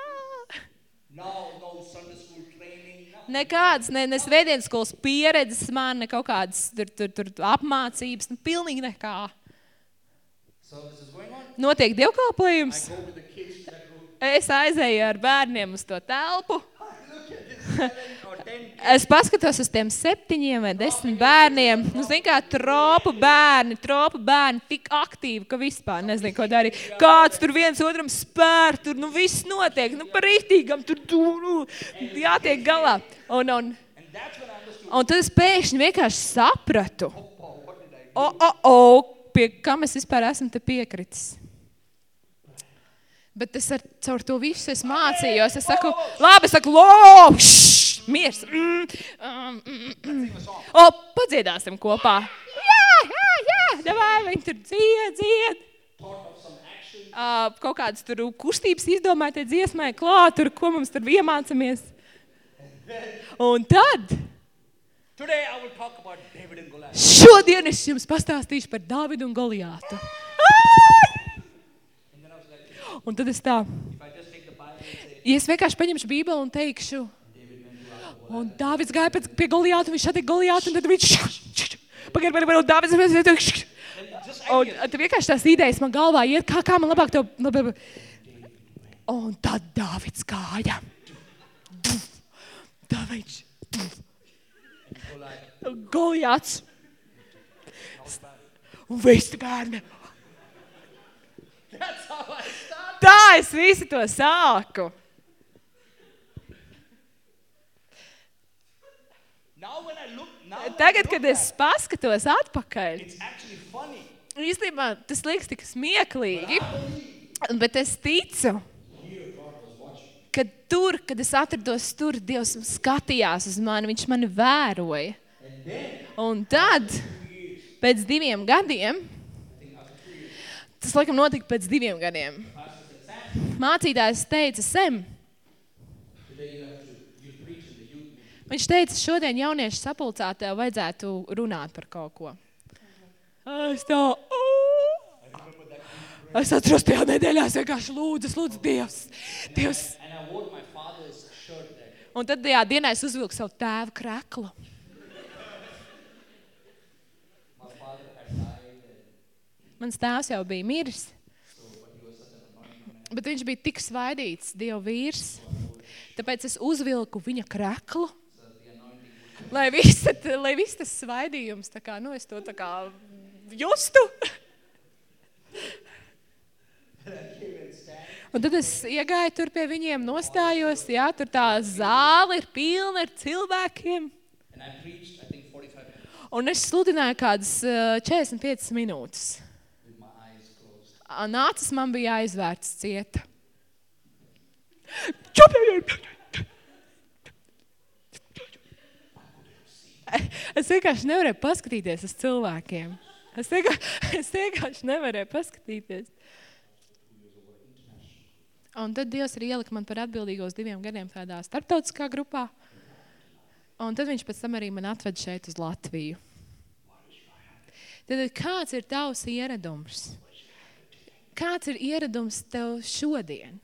Nekādas, ne, ne svētdienas skolas pieredzes man, ne kaut kādas tur, tur, tur apmācības, nu, pilnīgi nekā. Notiek dievkalpojums. Es aizēju ar bērniem uz to telpu. Es paskatos uz tiem septiņiem vai desmit bērniem. Nu, zin kā, tropu bērni, tropu bērni tik aktīvi, ka vispār nezinu, ko darīt. Kāds tur viens otram spēr, tur nu viss notiek, nu par rītīgam tur, tur nu, jātiek galā. Un, un, un tad es pēkšņi vienkārši sapratu, o, o, o, pie kam es vispār esmu te piekritis. Bet es ar, caur to visu es mācījos. Es saku, labi, es saku, lo, šš, miers. Mm, um, mm, mm. O, padziedāsim kopā. Jā, jā, jā, davai, viņi tur dzied, dzied. Uh, kaut kādas tur kustības izdomāja tie dziesmai klāt, tur, ko mums tur iemācamies. Un tad, Today I will talk about David and Goliath. šodien es jums pastāstīšu par Dāvidu un Goliātu. Un tad es tā, ja es vienkārši paņemšu bībeli un teikšu, un Dāvids gāja pēc, pie Goliāta, viņš šādi Goliātu, un tad viņš, pagaid, pagaid, un Dāvids, un tad vienkārši tās idejas man galvā iet, kā, kā man labāk to, labi, un tad Dāvids gāja. Dāvids, Goliāts, un visi bērni. Tā es visu to sāku. Now when I look, now when I Tagad, look kad es paskatos atpakaļ, it's actually funny. īstenībā tas liekas tik smieklīgi, bet es ticu, ka tur, kad es atrados tur, Dievs skatījās uz mani, viņš mani vēroja. Un tad, pēc diviem gadiem, tas laikam notika pēc diviem gadiem, mācītājs teica, Sem, Viņš teica, šodien jauniešu sapulcā tev vajadzētu runāt par kaut ko. Es tā, "Ū!" es atceros tajā nedēļā, es vienkārši lūdzu, es lūdzu Dievs. Dievs. Un tad tajā dienā es uzvilku savu tēvu kreklu. Mans tēvs jau bija miris. Bet viņš bija tik svaidīts, Dieva vīrs. Tāpēc es uzvilku viņa kreklu. Lai viss, lai viss tas svaidījums, tā kā, nu, es to tā kā justu. Un tad es iegāju tur pie viņiem, nostājos, jā, tur tā zāle ir pilna ar cilvēkiem. and I preached I think 45 minutes Un es sludināju kādas eh, 45 minūtes. with my eyes closed. Ā, Nācis man bija aizvērts cieta. Es vienkārši nevarēju paskatīties uz cilvēkiem. Es vienkārši, es vienkārši nevarēju paskatīties. Un tad Dievs ir ielika man par atbildīgo uz diviem gadiem tādā starptautiskā grupā. Un tad viņš pēc tam arī man atved šeit uz Latviju. Tad kāds ir tavs ieradums? Kāds ir ieradums tev šodien?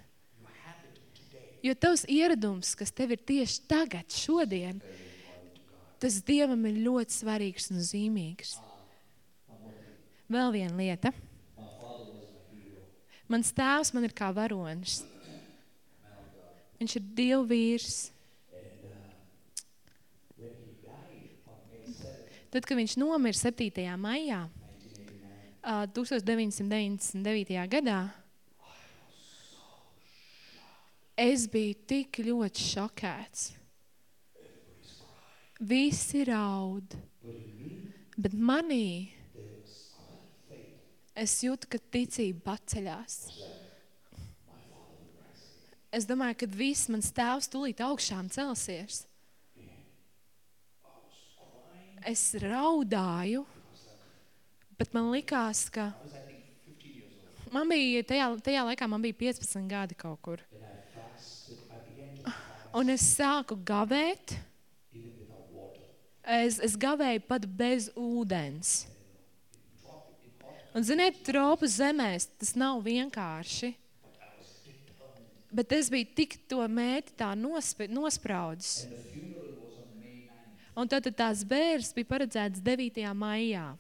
Jo tavs ieradums, kas tev ir tieši tagad, šodien, tas Dievam ir ļoti svarīgs un zīmīgs. Vēl viena lieta. Mans tēvs man ir kā varonis. Viņš ir Dieva vīrs. Tad, kad viņš nomira 7. maijā, ā, 1999. gadā, es biju tik ļoti šokēts. Visi raud, bet manī es jūtu, ka ticība paceļās. Es domāju, ka viss mans tēvs tūlīt augšām celsies. Es raudāju, bet man likās, ka man bija, tajā, tajā laikā man bija 15 gadi kaut kur. Un es sāku gavēt. Es, es gavēju pat bez ūdens. Un, ziniet, tropu zemēs tas nav vienkārši. Bet es biju tik to mērķi tā nosp nospraudis. Un tad, tās bērs bija paredzēts 9. maijā.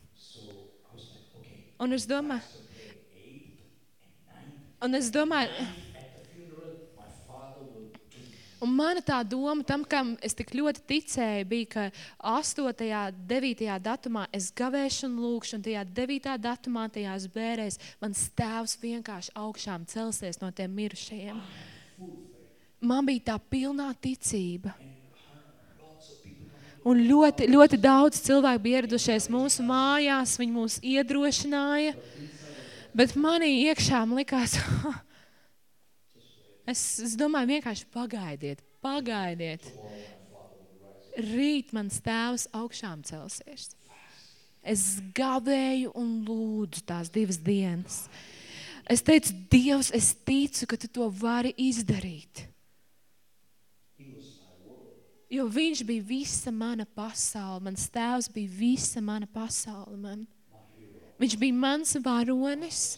Un es domāju, un es domāju, Un mana tā doma tam, kam es tik ļoti ticēju, bija, ka 8. 9. datumā es gavēšu un lūkšu, un tajā 9. datumā, tajās bērēs, mans tēvs vienkārši augšām celsies no tiem mirušajiem. Man bija tā pilnā ticība. Un ļoti, ļoti daudz cilvēku bija ieradušies mūsu mājās, viņi mūs iedrošināja, bet manī iekšā man likās, es, es domāju, vienkārši pagaidiet, pagaidiet. Rīt mans tēvs augšām celsies. Es gavēju un lūdzu tās divas dienas. Es teicu, Dievs, es ticu, ka tu to vari izdarīt. Jo viņš bija visa mana pasaule. Mans tēvs bija visa mana pasaule. Man. Viņš bija mans varonis.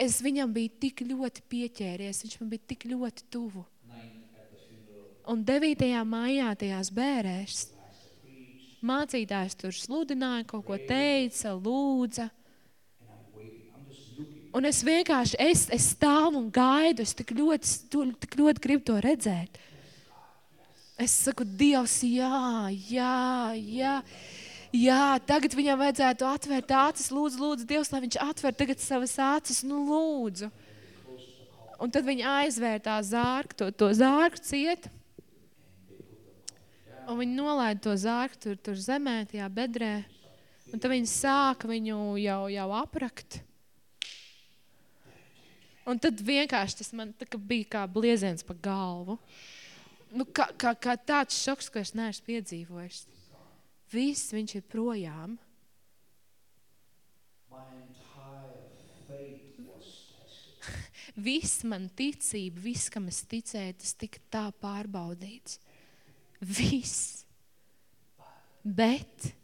Es viņam biju tik ļoti pieķēries, viņš man bija tik ļoti tuvu. Un 9. maijā tajās bērēs mācītājs tur sludināja, kaut ko teica, lūdza. Un es vienkārši, es, es stāvu un gaidu, es tik ļoti, tik ļoti gribu to redzēt. Es saku, Dievs, jā, jā, jā. Jā, tagad viņam vajadzētu atvērt acis. Lūdzu, lūdzu, Dievs, lai viņš atver tagad savas acis. Nu, lūdzu. Un tad viņi aizvēr tā zārku, to, to zārku ciet. Un viņi nolaida to zārku tur, tur zemē, tajā bedrē. Un tad viņi sāka viņu jau, jau aprakt. Un tad vienkārši tas man tā, bija kā blieziens pa galvu nu, kā, kā, kā tāds šoks, ko es neesmu piedzīvojis. Viss viņš ir projām. Viss man ticība, viss, kam es ticēju, tas tika tā pārbaudīts. Viss. Bet,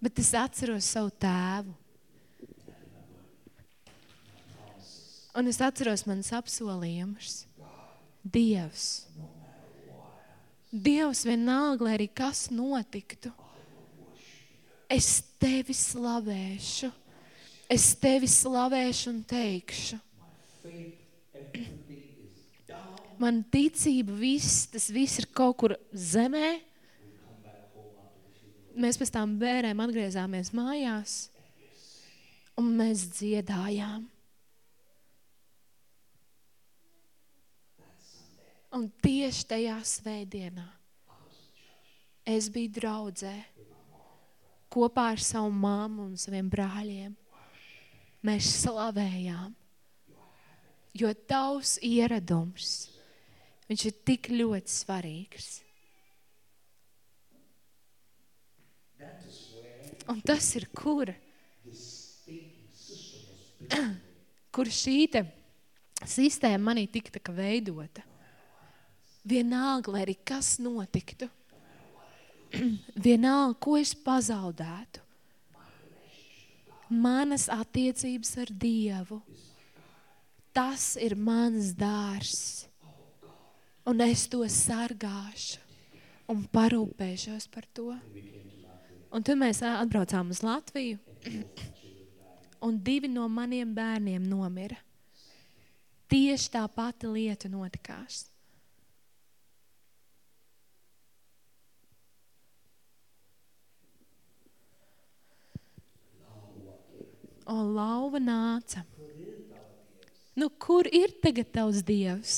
bet es atceros savu tēvu. Un es atceros manas apsolījumus. Dievs. Dievs vienalga, lai arī kas notiktu. Es tevi slavēšu. Es tevi slavēšu un teikšu. Man ticība, viss, tas viss ir kaut kur zemē. Mēs pēc tam bērēm atgriezāmies mājās un mēs dziedājām. Un tieši tajā svētdienā es biju draudzē kopā ar savu māmu un saviem brāļiem. Mēs slavējām, jo tavs ieradums, viņš ir tik ļoti svarīgs. Un tas ir kur? Kur šī sistēma manī tika veidota. Vienalga, lai arī kas notiktu. Vienalga, ko es pazaudētu. Manas attiecības ar Dievu. Tas ir mans dārs. Un es to sargāšu un parūpēšos par to. Un tad mēs atbraucām uz Latviju, un divi no maniem bērniem nomira. Tieši tā pati lieta notikās. O lauva nāca. Nu, kur ir tagad tavs dievs?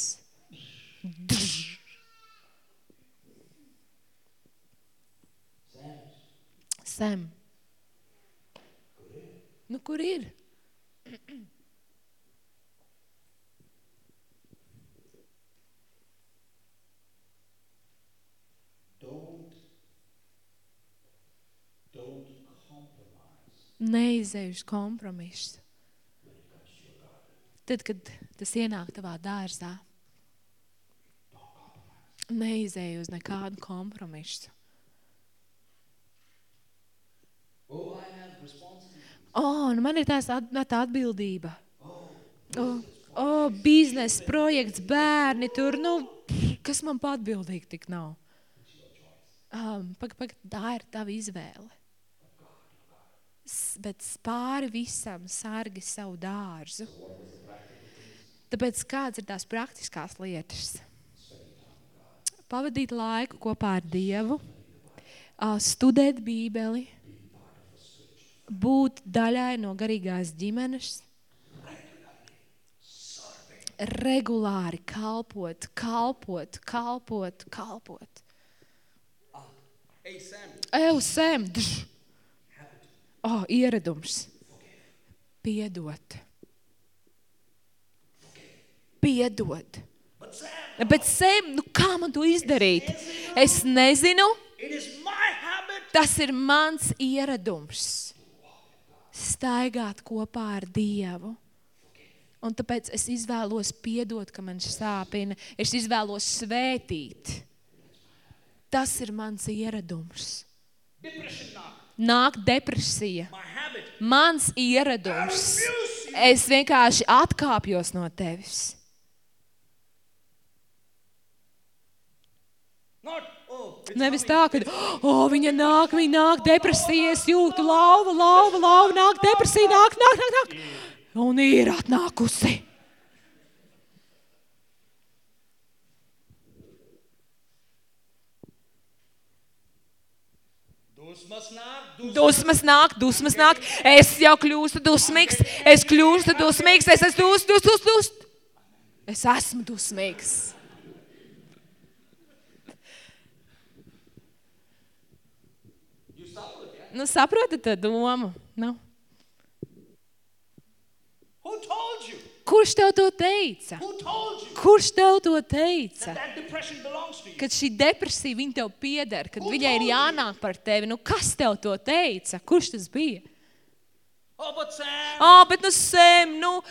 Sem. Nu, kur ir? Neizēju uz kompromisu. Tad, kad tas ienāk tavā dārzā, neizēju uz nekādu kompromisu. Oh, nu man ir tās at, tā atbildība. Oh, oh, biznesa projekts, bērni tur, nu, kas man pa atbildīgi tik nav? Um, pag, pag, tā ir tava izvēle bet pāri visam sargi savu dārzu. Tāpēc kādas ir tās praktiskās lietas? Pavadīt laiku kopā ar Dievu, studēt Bībeli, būt daļai no garīgās ģimenes, regulāri kalpot, kalpot, kalpot, kalpot. Hey, Sam. Eju, sem! dž. Oh, ieradums. Piedot. Piedot. Bet, Sem, nu kā man to izdarīt? Es nezinu. Tas ir mans ieradums. Staigāt kopā ar Dievu. Un tāpēc es izvēlos piedot, ka man sāpina. Es izvēlos svētīt. Tas ir mans ieradums. Depression knock. Nāk depresija. Mans ieradums. Es vienkārši atkāpjos no tevis. Oh, Nevis tā, ka oh, viņa nāk, viņa nāk, depresija, es jūtu lauva, lauva, lauva, nāk, depresija, nāk, nāk, nāk, nāk. Un ir atnākusi. Dusmas nāk, Dusmas nāk, dusmas nāk. Es jau kļūstu dusmīgs, es kļūstu dusmīgs, es esmu dus, dus, dus, dus. Es esmu dusmīgs. Nu, saprotat to domu? Nu. Who told you? Kurš tev to teica? Who Kurš tev to teica? Kad šī depresija viņa tev pieder, kad viņai ir jānāk par tevi, nu kas tev to teica? Kurš tas bija? Oh, but Sam. Ah, bet nu, Sēm, nu,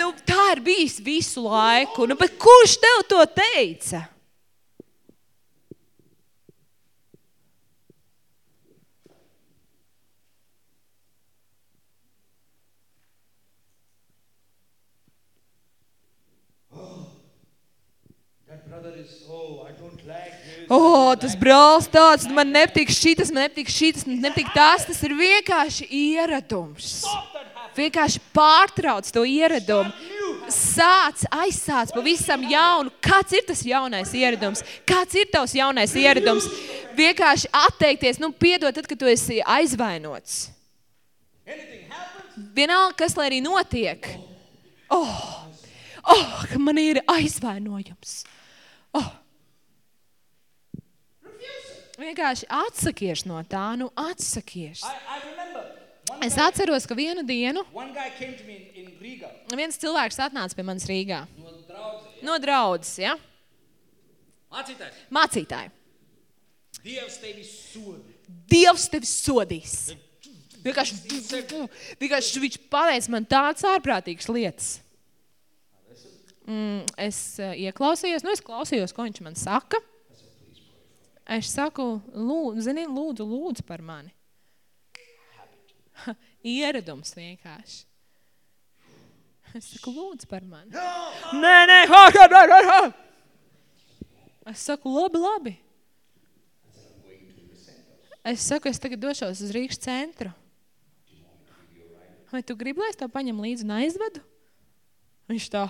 nu, tā ir bijis visu laiku. Nu, bet kurš tev to teica? That brother is, oh, I don't like this. O, oh, tas brālis tāds, man nepatīk šis, man nepatīk šis, man nepatīk tas. Tas ir vienkārši ieradums. Vienkārši pārtrauc to ieradumu. Sāc, aizsāc pavisam jaunu. Kāds ir tas jaunais ieradums? Kāds ir tavs jaunais ieradums? Vienkārši atteikties, nu, piedod, tad, kad tu esi aizvainots. Vienalga, kas lai arī notiek. Oh, oh man ir aizvainojums. Oh. Vienkārši atsakies no tā, nu atsakies. Es atceros, ka vienu dienu viens cilvēks atnāca pie manis Rīgā. No draudzes, ja? Mācītājs. mācītāji. Dievs tevi sodi. Dievs tevi sodīs. Vienkārši, vienkārši viņš pateica man tādas ārprātīgas lietas. Mm, es uh, ieklausījos, nu es klausījos, ko viņš man saka. Es saku, lūdzu, zini, lūdzu, lūdzu par mani. Ieradums vienkārši. Es saku, lūdzu par mani. Nē, nē, ha, ha, ha, ha, ha. Es saku, labi, labi. Es saku, es tagad došos uz Rīgas centru. Vai tu gribi, lai es tev paņem līdzi un aizvedu? Viņš tā.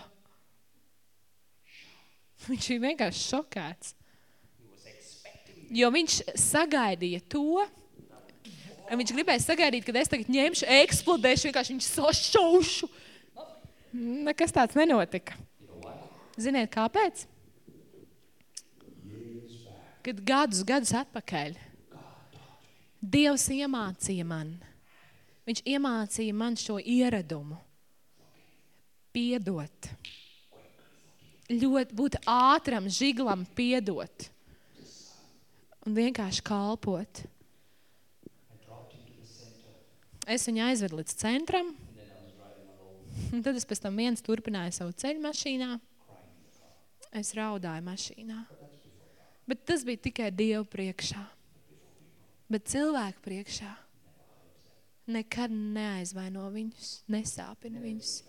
Viņš ir vienkārši šokēts. Jo viņš sagaidīja to, viņš gribēja sagaidīt, kad es tagad ņemšu, eksplodēšu, vienkārši viņu sašaušu. Nekas tāds nenotika. Ziniet, kāpēc? Kad gadus, gadus atpakaļ Dievs iemācīja man. Viņš iemācīja man šo ieradumu. Piedot. Ļoti būt ātram, žiglam, piedot. Un vienkārši kalpot. Es viņu aizvedu līdz centram. Un tad es pēc tam viens turpināju savu ceļu mašīnā. Es raudāju mašīnā. Bet tas bija tikai Dievu priekšā. Bet cilvēku priekšā nekad neaizvaino viņus, nesāpina viņus.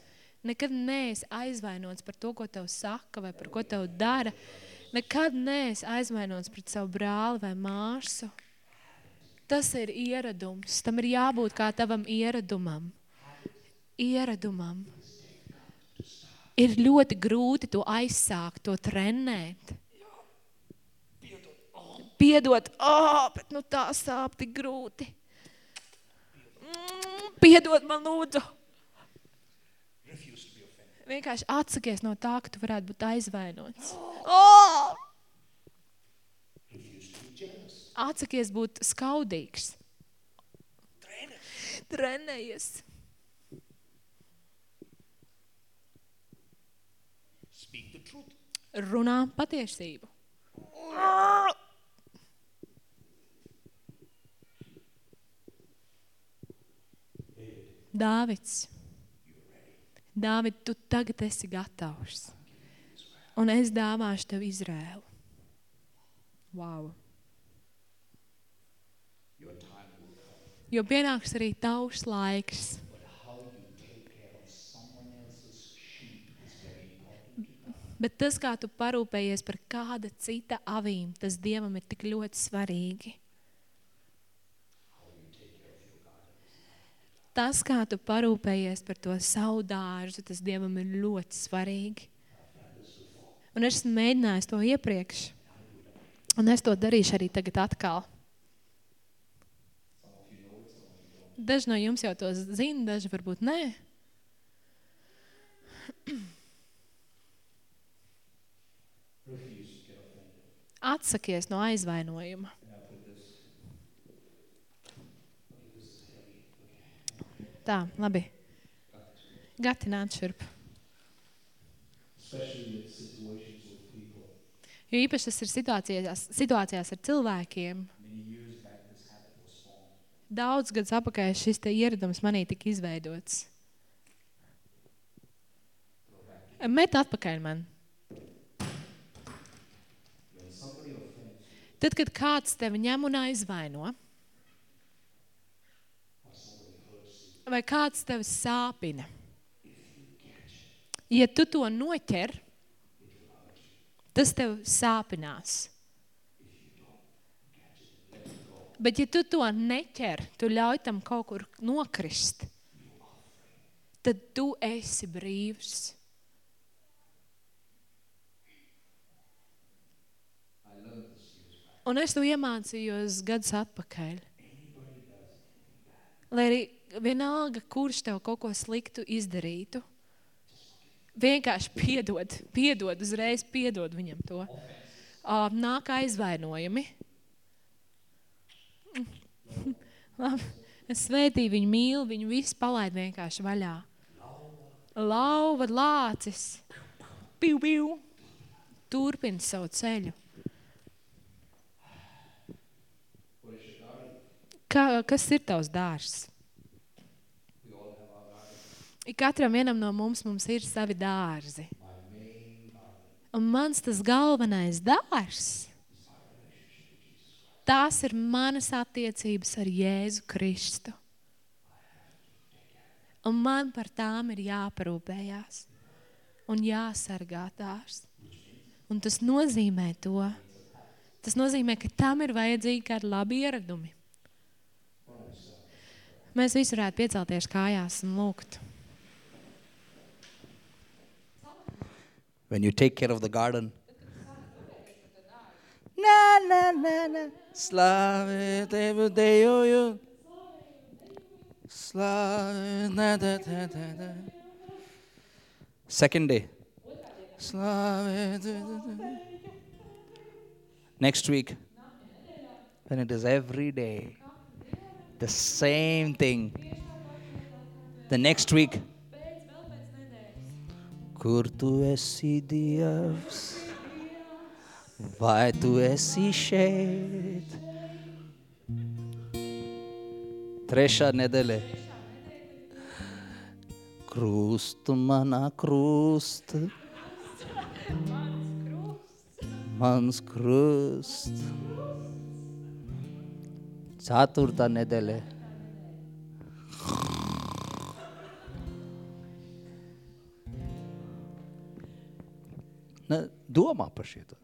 Nekad neesi aizvainots par to, ko tev saka vai par ko tev dara. Nekad neesi aizvainots pret savu brāli vai māsu. Tas ir ieradums. Tam ir jābūt kā tavam ieradumam. Ieradumam. Ir ļoti grūti to aizsākt, to trenēt. Piedot, oh, bet nu tā sāp tik grūti. Mm, Piedod man lūdzu. Vienkārši atsakies no tā, ka tu varētu būt aizvainots. Oh! Atsakies būt skaudīgs. Trenējies. Runā patiesību. Dāvids. Dāvid, tu tagad esi gatavs. Un es dāvāšu tev Izrēlu. Wow. Jo pienāks arī tavs laiks. Bet tas, kā tu parūpējies par kāda cita avīm, tas Dievam ir tik ļoti svarīgi. Tas, kā tu parūpējies par to savu dārzu, tas Dievam ir ļoti svarīgi. Un es esmu mēģinājis to iepriekš. Un es to darīšu arī tagad atkal. Daži no jums jau to zina, daži varbūt nē. Atsakies no aizvainojuma. Tā, labi. Gati nāc šurp. Jo īpaši tas ir situācijās, situācijās ar cilvēkiem. Daudz gadus apakaļ šis te ieradums manī tika izveidots. Met atpakaļ man. Tad, kad kāds tevi ņem un aizvaino, vai kāds tevi sāpina, ja tu to noķer, tas tev sāpinās. Bet ja tu to neķer, tu ļauj tam kaut kur nokrist, tad tu esi brīvs. Un es to iemācījos gadus atpakaļ. Lai arī vienalga, kurš tev kaut ko sliktu izdarītu, vienkārši piedod, piedod, uzreiz piedod viņam to. Uh, nāk aizvainojumi. Labi. Es svētīju viņu, mīlu viņu, visu palaid vienkārši vaļā. Lauva, lācis, piu, piu. Turpini savu ceļu. Kā, kas ir tavs dārs? Katram vienam no mums, mums ir savi dārzi. Un mans tas galvenais dārs, tās ir manas attiecības ar Jēzu Kristu. Un man par tām ir jāparūpējās un jāsargā tās. Un tas nozīmē to. Tas nozīmē, ka tam ir vajadzīgi kādi labi ieradumi. Mēs visi varētu piecelties kājās un lūgt. When you take care of the garden. Na na na na. Slave dejoju. Slave na da da da da. Second day. Slave da da da. Next week. When it is every day. The same thing. The next week. Kur tu esi Dievs? Vai tu esi šeit? Trešā nedēļa. Krustu manā krusta. Mans krust. Ceturtā nedēļa. Ne, domā par šito.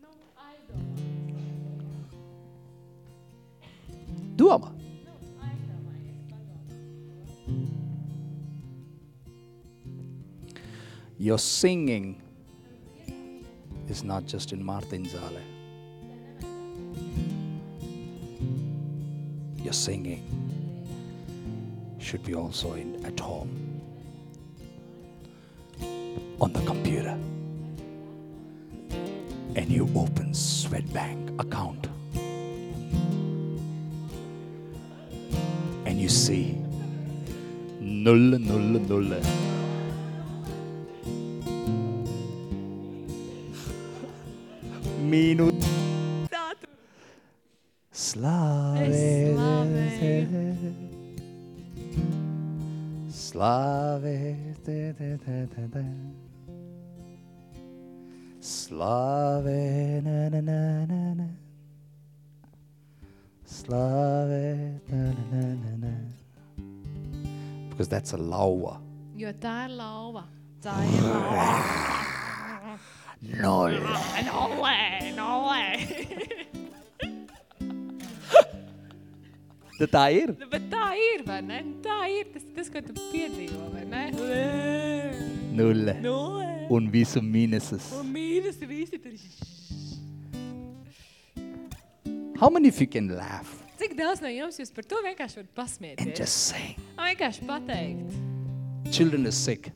Domā. Your singing is not just in Martinzale. Your singing should be also in at home on the computer and you open Swedbank account. And you see null null null. Minus slave. Slave. da. Slave na na na na na Slave na na na na na Because that's a lauva. Jo tā ir lauva. Tā ir lauva. Null. Nolē, nolē. Tā tā ir. Nu, Bet tā ir, vai ne? Tā ir tas, tas ko tu piedzīvo, vai ne? Null. Nolē. Un visu minuses. Un mīnus visi tur. How many of you can laugh Cik daudz no jums jūs par to vienkārši varat and pasmieties? just sing? Un vienkārši pateikt. Children is sick.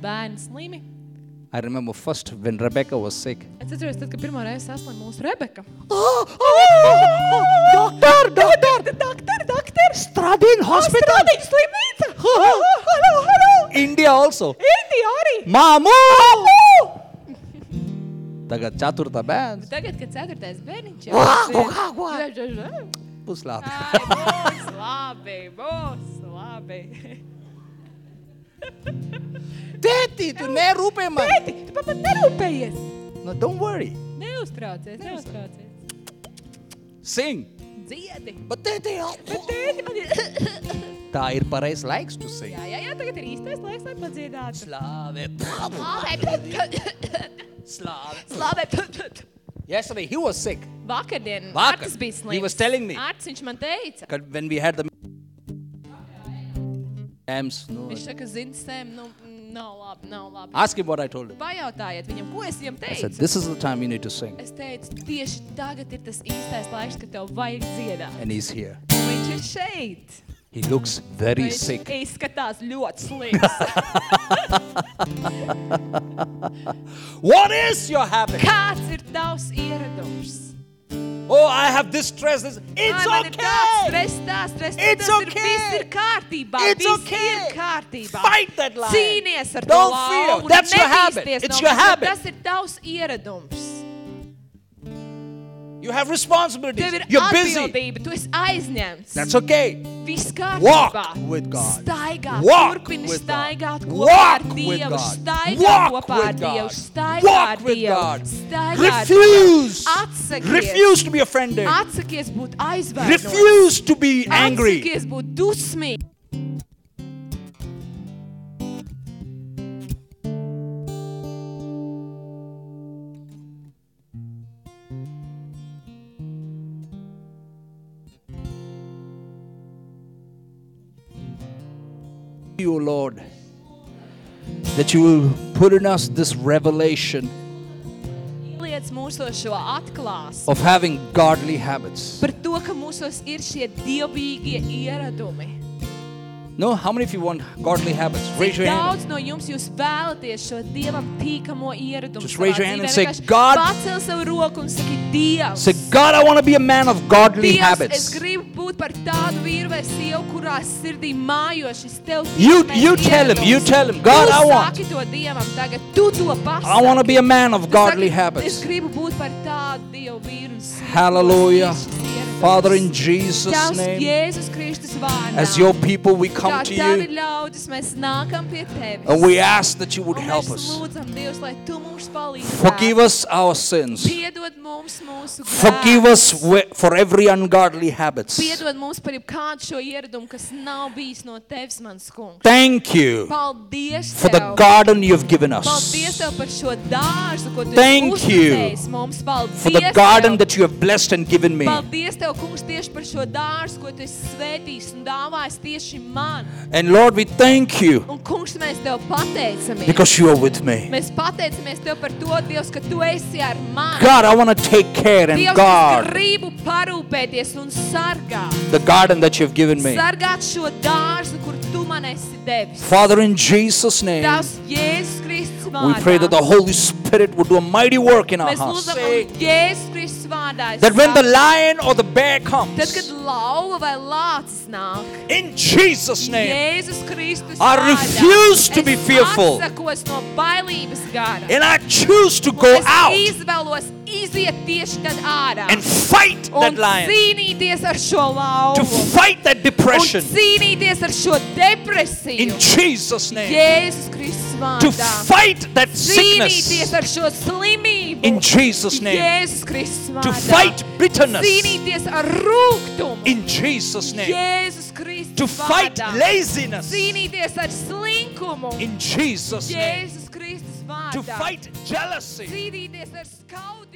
Bērni slimi. I remember first when Rebecca was sick. Es atceros, tad, kad pirmo reizi saslima mūsu Rebeka. Doctor, doctor, Doktor, doktor! Stradin hospital. Stradiņu slimnīca! Halo, halo! India also. Indija arī! Māmu! Tagad ceturtā bērns. Tagad, kad ceturtais bērniņš jau Būs labi. Būs labi, būs labi. Tēti, tu nerūpē man. Tēti, tu pat nerūpējies! No, don't worry. Neuztraucies, neuztraucies. Sing. Dziedi! Bet tēti, Bet tēti, man ir... tā ir pareizs laiks tu sing. Jā, jā, jā, tagad ir īstais laiks, lai padziedātu. Slāve. Slāve! Slāve! Yesterday he was sick. Vakardien Vakar. Artis bija He slims. was telling me. Artis viņš man teica. Kad- When we had the Ams, no. Viņš saka, zini, Sam, nu, nav labi, nav labi. Ask him what I told him. Pajautājiet viņam, ko es viņam I said, teicu. this is the time you need to sing. Es teicu, tieši tagad ir tas īstais laiks, kad tev vajag dziedāt. And he's here. Un viņš ir šeit. He looks very Viņš sick. izskatās ļoti slims. What is your habit? Kāds ir tavs ieradums? Oh, I have this stress. This. It's Ai, man ir tāds okay. stress, tā stress, It's tas okay. ir, viss ir kārtībā, It's viss okay. ir kārtībā. Fight that lion. Cīnies ar Don't to fear. lauvu, That's your habit. nebīsties It's no your viņa, habit. Tas ir tavs ieradums. You have responsibilities. Tev ir You're busy. tu esi aizņemts. That's okay. Viss Walk with God. Staigā, Walk turpini with God. kopā Walk ar with Dievu. God. Staigā Walk kopā ar with Dievu. God. Staigā Walk ar with Dievu. God. Staigā Refuse. Atsakies. Refuse to be offended. Atsakies būt aizvainots. Refuse to be angry. Atsakies būt dusmīgs. You, Lord, that you will put in us this revelation Liec mūsos šo atklās of having godly habits. par to, ka mūsos ir šie ieradumi. No, how many of you want godly habits? Raise Cik your hand. daudz no jums jūs vēlaties šo dievam tīkamo ieradumu? Just savā raise your hand and dzīvē? say, Vienkārši "God." Pacel savu roku un saki, Dievs! Say, God, I want to be a man of godly Dievs, es habits. gribu būt par tādu vīru vai sievu, kurā sirdī mājo šis tev You- ticamais you tell him, ieradums. you tell him, "God, tu I want." saki to Dievam tagad, tu to pasaki. I want to be a man of Tu godly saki, habits. Es gribu būt par tādu Dievu vīru un sievu. Hallelujah. Father, in Jesus' name, as your people, we come to you. And we ask that you would help us. Forgive us our sins. Forgive us for every ungodly habit. Thank you for the garden you've given us. Thank you for the garden that you have blessed and given me. Paldies tev Tev, kungs, tieši par šo dārstu, ko Tu esi svētījis un dāvājis tieši man. And Lord, we thank you Un, kungs, mēs Tev pateicamies. because you are with me. Mēs pateicamies Tev par to, Dievs, ka Tu esi ar mani. God, I want to take care and Dievs, es guard gribu parūpēties un sargāt. the garden that you've given me. Sargāt šo dārzu, kur Tu man esi devis. Father, in Jesus' name, Tavs Jēzus Kristus we vārdā. pray that the Holy Spirit would do a mighty work in our Mēs house. lūdzam, un Jēzus Kristus vārdā. es That when the saku, lion or the bear Tad, comes, kad lauva vai lācis nāk, in Jesus' name, Jēzus Kristus I vārdā, refuse to be es fearful. atsakos no bailības gara. and I choose to Un go es out izvēlos iziet tieši tad ārā. and fight that un lion, cīnīties ar šo to lauvu. fight that Un depression cīnīties ar šo depresiju. in Jesus' name, Jēzus Kristus to vārdā. fight that Cīnīties sickness ar šo slimību. in Jesus' name, Jēzus Kristus to vārdā. fight bitterness Cīnīties ar rūgtumu. in Jesus' name, Jēzus Kristus to fight vārdā. laziness Cīnīties ar slinkumu. in Jesus' name, Jēzus Kristus to vārdā. fight jealousy Cīnīties ar skaudību. in Jesus'